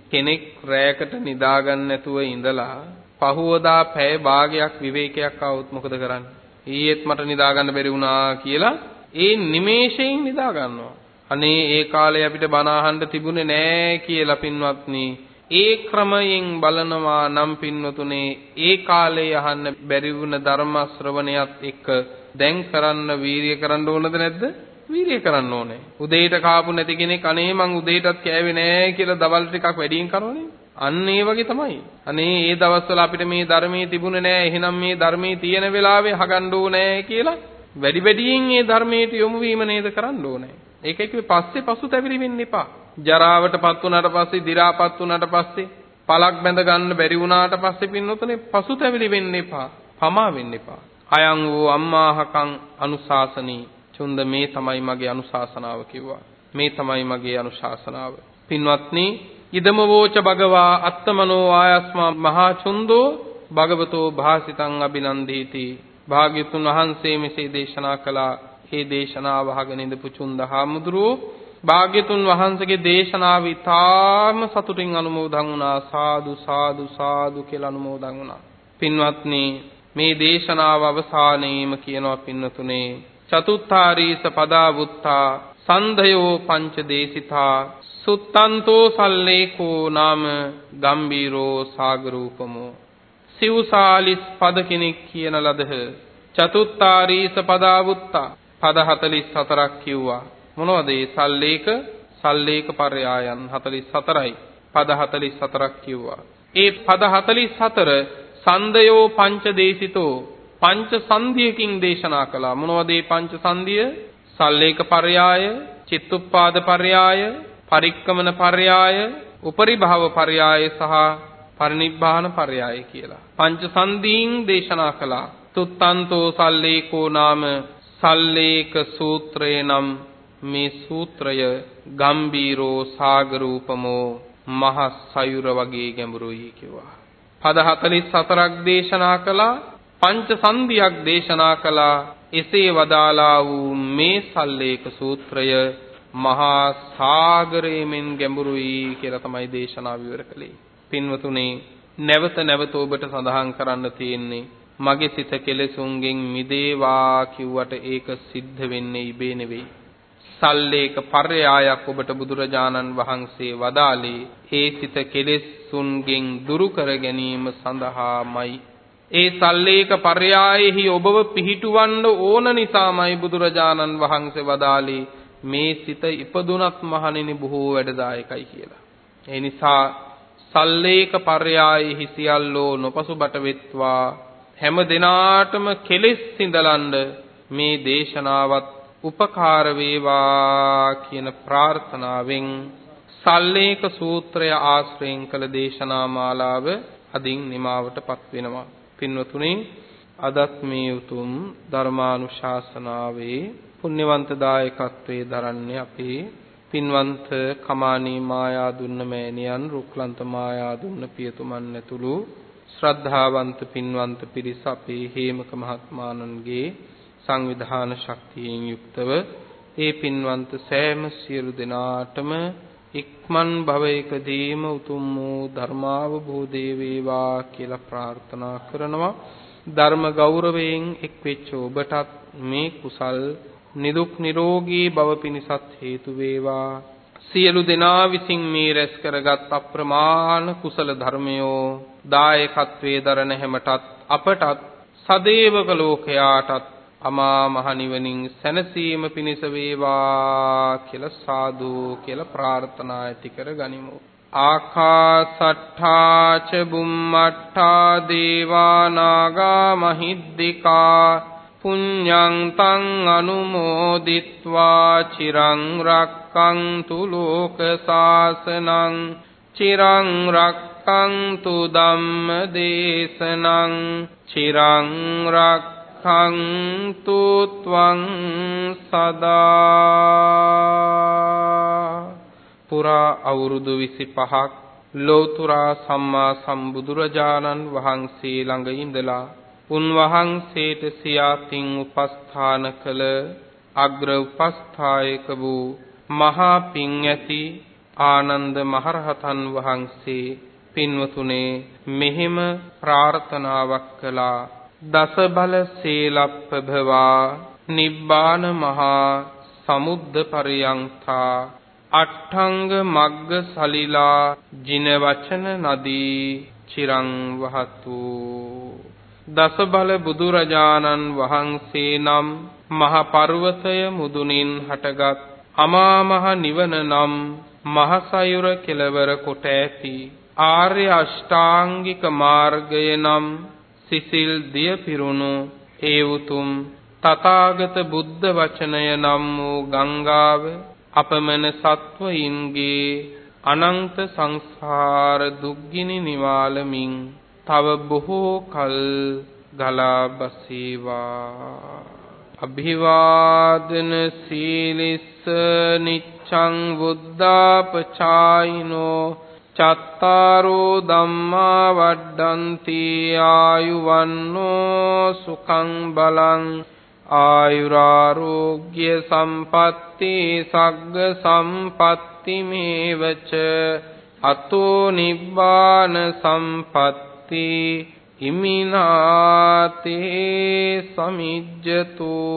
කෙනෙක් රැයකට නිදාගන්න නැතුව ඉඳලා පහුවදා පැය භාගයක් විවේකයක් ආවොත් මොකද කරන්නේ? ඊයේත් මට නිදාගන්න බැරි වුණා කියලා ඒ නිමේෂයෙන් නිදා ගන්නවා. අනේ ඒ කාලේ අපිට බණ අහන්න තිබුණේ නෑ කියලා පින්වත්නි ඒ ක්‍රමයෙන් බලනවා නම් පින්වතුනේ ඒ කාලේ අහන්න බැරි වුණ ධර්ම ශ්‍රවණයත් එක්ක දැන් කරන්න වීරිය කරන්න ඕනද නැද්ද? වීරිය කරන්න ඕනේ. උදේට කාපු නැති කෙනෙක් අනේ මං උදේටත් කෑවේ නෑ කියලා දවල් ටිකක් වැඩියෙන් කරනෝනේ. අන්න ඒ වගේ තමයි. අනේ ඒ දවස්වල අපිට මේ ධර්මයේ තිබුණේ නෑ. එහෙනම් මේ ධර්මයේ තියෙන වෙලාවේ අහගන්න ඕනේ කියලා වැඩි වැඩියෙන් මේ ධර්මයට යොමු වීම නේද කරන්න ඕනේ. ඒක එක්ක පස්සේ පසුතැවිලි වෙන්න එපා. ජරාවටපත් වුණාට පස්සේ, දි รา පත් වුණාට පස්සේ, පලක් බැඳ ගන්න බැරි වුණාට පස්සේ පින්නොතනේ පසුතැවිලි වෙන්න එපා. පමා වෙන්න එපා. අයං වූ අම්මාහකං අනුශාසනී. චුන්ද මේ තමයි මගේ අනුශාසනාව කිව්වා. මේ තමයි මගේ අනුශාසනාව. පින්වත්නි, ඉදම වෝච භගවා අත්තමනෝ ආයස්මා මහා චුන්දෝ භගවතෝ භාසිතං අබිනන්දීති භාග්‍යතුන් වහන්සේ මෙසේ දේශනා කළා. ඒ දේශනාව අහගෙන ඉඳපු චුන්දහාමුදුරුවෝ භාග්‍යතුන් වහන්සේගේ දේශනාව ඉතාම සතුටින් අනුමෝදන් වුණා. සාදු සාදු සාදු කියලා අනුමෝදන් වුණා. පින්වත්නි මේ දේශනාව අවසානයේම කියනවා පින්නතුනේ චතුත්ථාරීස පදාවුත්තා සන්ධයෝ පංච දේසිතා සුත්තන්තෝ සල්ලේකෝ නාම ගම්බීරෝ සාගරූපමෝ සිව්සාලිස් පද කෙනෙක් කියන ලදහ. චතුත්තාරීස පදාවුත්තා. පද 44ක් කිව්වා. මොනවද ඒ සල්ලේක? සල්ලේක පර්යායන් 44යි පද 44ක් කිව්වා. ඒ පද 44 සන්දයෝ පංච දේශිතෝ පංච සංධියකින් දේශනා කළා. මොනවද මේ පංච සංධිය සල්ලේක පර්යාය චිත්තුප්පාද පර්යාය පරික්කමන පර්යාය උපරිභව පර්යාය සහ පරිනිබ්බාන පර්යාය කියලා. පංච සංදීන් දේශනා කළා. තුත්තන්තෝ සල්ලේකෝ නාම සල්ලේක සූත්‍රය නම් මේ සූත්‍රය ගම්බීරෝ සාගරූපමෝ මහ සයුර වගේ ගැඹුරුයි කිව්වා. පද 44ක් දේශනා කළා පංච සංදියක් දේශනා කළා එසේ වදාලා වූ මේ සල්ලේක සූත්‍රය මහා සාගරයෙන් ගැඹුරුයි කියලා තමයි දේශනාව විවර කළේ. පින්වතුනි නැවත නැවත ඔබට සඳහන් කරන්න තියෙන්නේ මගේ සිත කෙලෙසුන්ගෙන් මිදේවා කිව්වට ඒක සිද්ධ වෙන්නේ ඉබේ නෙවෙයි. සල්ලේක පර්යායක් ඔබට බුදුරජාණන් වහන්සේ වදාළේ ඒ සිත කෙලෙසුන්ගෙන් දුරු කර ගැනීම සඳහාමයි. ඒ සල්ලේක පර්යායෙහි ඔබව පිහිටුවන්න ඕන නිසාමයි බුදුරජාණන් වහන්සේ වදාළේ මේ සිත ඉපදුනත් මහණෙනි බොහෝ වැඩදායකයි කියලා. ඒ නිසා සල්ලේක පර්යායෙහි සියල්ලෝ නොපසුබට වෙත්වා. හැම දිනාටම කෙලෙස් සිඳලන්න මේ දේශනාවත් උපකාර වේවා කියන ප්‍රාර්ථනාවෙන් සල්ලේක සූත්‍රය ආශ්‍රයෙන් කළ දේශනා මාලාව අදින් නිමාවටපත් වෙනවා පින්වතුනි අදත් මේ උතුම් ධර්මානුශාසනාවේ පුණ්‍යවන්ත දායකත්වයේ දරන්නේ අපේ පින්වන්ත කමානී මායා දුන්න මෑණියන් රුක්ලන්ත මායා දුන්න පියතුමන් ඇතුළු ශ්‍රද්ධාවන්ත පින්වන්ත පිරිස අපේ හේමක මහත්මාණන්ගේ සංවිධාන ශක්තියෙන් යුක්තව ඒ පින්වන්ත සෑම සියලු දෙනාටම ඉක්මන් භවයකදීම උතුම් වූ ධර්මාවබෝධය වේවා කියලා ප්‍රාර්ථනා කරනවා. ධර්ම ගෞරවයෙන් එක් වෙච්ච ඔබටත් මේ කුසල් නිදුක් නිරෝගී භව පිණිසත් හේතු වේවා. සියලු දෙනා විසින් මේ රැස් කරගත් අප්‍රමාණ කුසල ධර්මයෝ දායකත්වයේ දරන හැමටත් අපටත් සදේවක ලෝකයාටත් අමා මහ නිවනින් සැනසීම පිණිස වේවා කියලා සාදු කියලා ප්‍රාර්ථනා ඇති කර ගනිමු. ආකාසට්ඨා ච බුම්මට්ඨා දේවා නාග මහිද්దికා පුඤ්ඤං තං අනුමෝදිත්වා චිරං රක්ඛන්තු ලෝක සාසනං චිරං රක්ඛන්තු ධම්ම දේශනං චිරං රක්ඛන්තු ත්වං සදා පුරා අවුරුදු 25ක් ලෝතුරා සම්මා සම්බුදුරජාණන් වහන්සේ ළඟ ඉඳලා උන්වහන්සේට සියාතින් උපස්ථාන කළ අග්‍ර උපස්ථායක වූ මහා පිං ඇති ආනන්ද මහරහතන් වහන්සේ පින්වතුනේ මෙහෙම ප්‍රාර්ථනාවක් කළා. දස බල සීලප්පභවා නිබ්බාන මහා සමුද්ද පරියන්තා අට්ඨංග මග්ග සලිලා ජින වචන නදී චිරං වහතු. දස බල බුදුරජාණන් වහන්සේ නම් මහ පර්වතය මුදුනින් හටගත් අමා මහ නිවන නම් මහ සයුර කෙලවර කොට ඇති ආර්ය අෂ්ටාංගික මාර්ගය නම් සිසිල් දිය පිරුණු ඒ උතුම් තථාගත බුද්ධ වචනය නම් වූ ගංගාව අපමණ සත්වයින්ගේ අනන්ත සංසාර දුක්ගිනි නිවාලමින් තව බොහෝ කල් ගලා බසීවා. අභිවාදන සීලිස්ස නිච්ඡං බුද්ධාපචායිනෝ චත්තාරෝ ධම්මා වඩ්ඩಂತಿ ආයුවන්නෝ සුඛං බලං ආයුරාෝග්‍ය සම්පatti සග්ග සම්පatti මේවච අතෝ නිබ්බාන සම්පatti ඉමිනාතේ සමිජ්ජතෝ।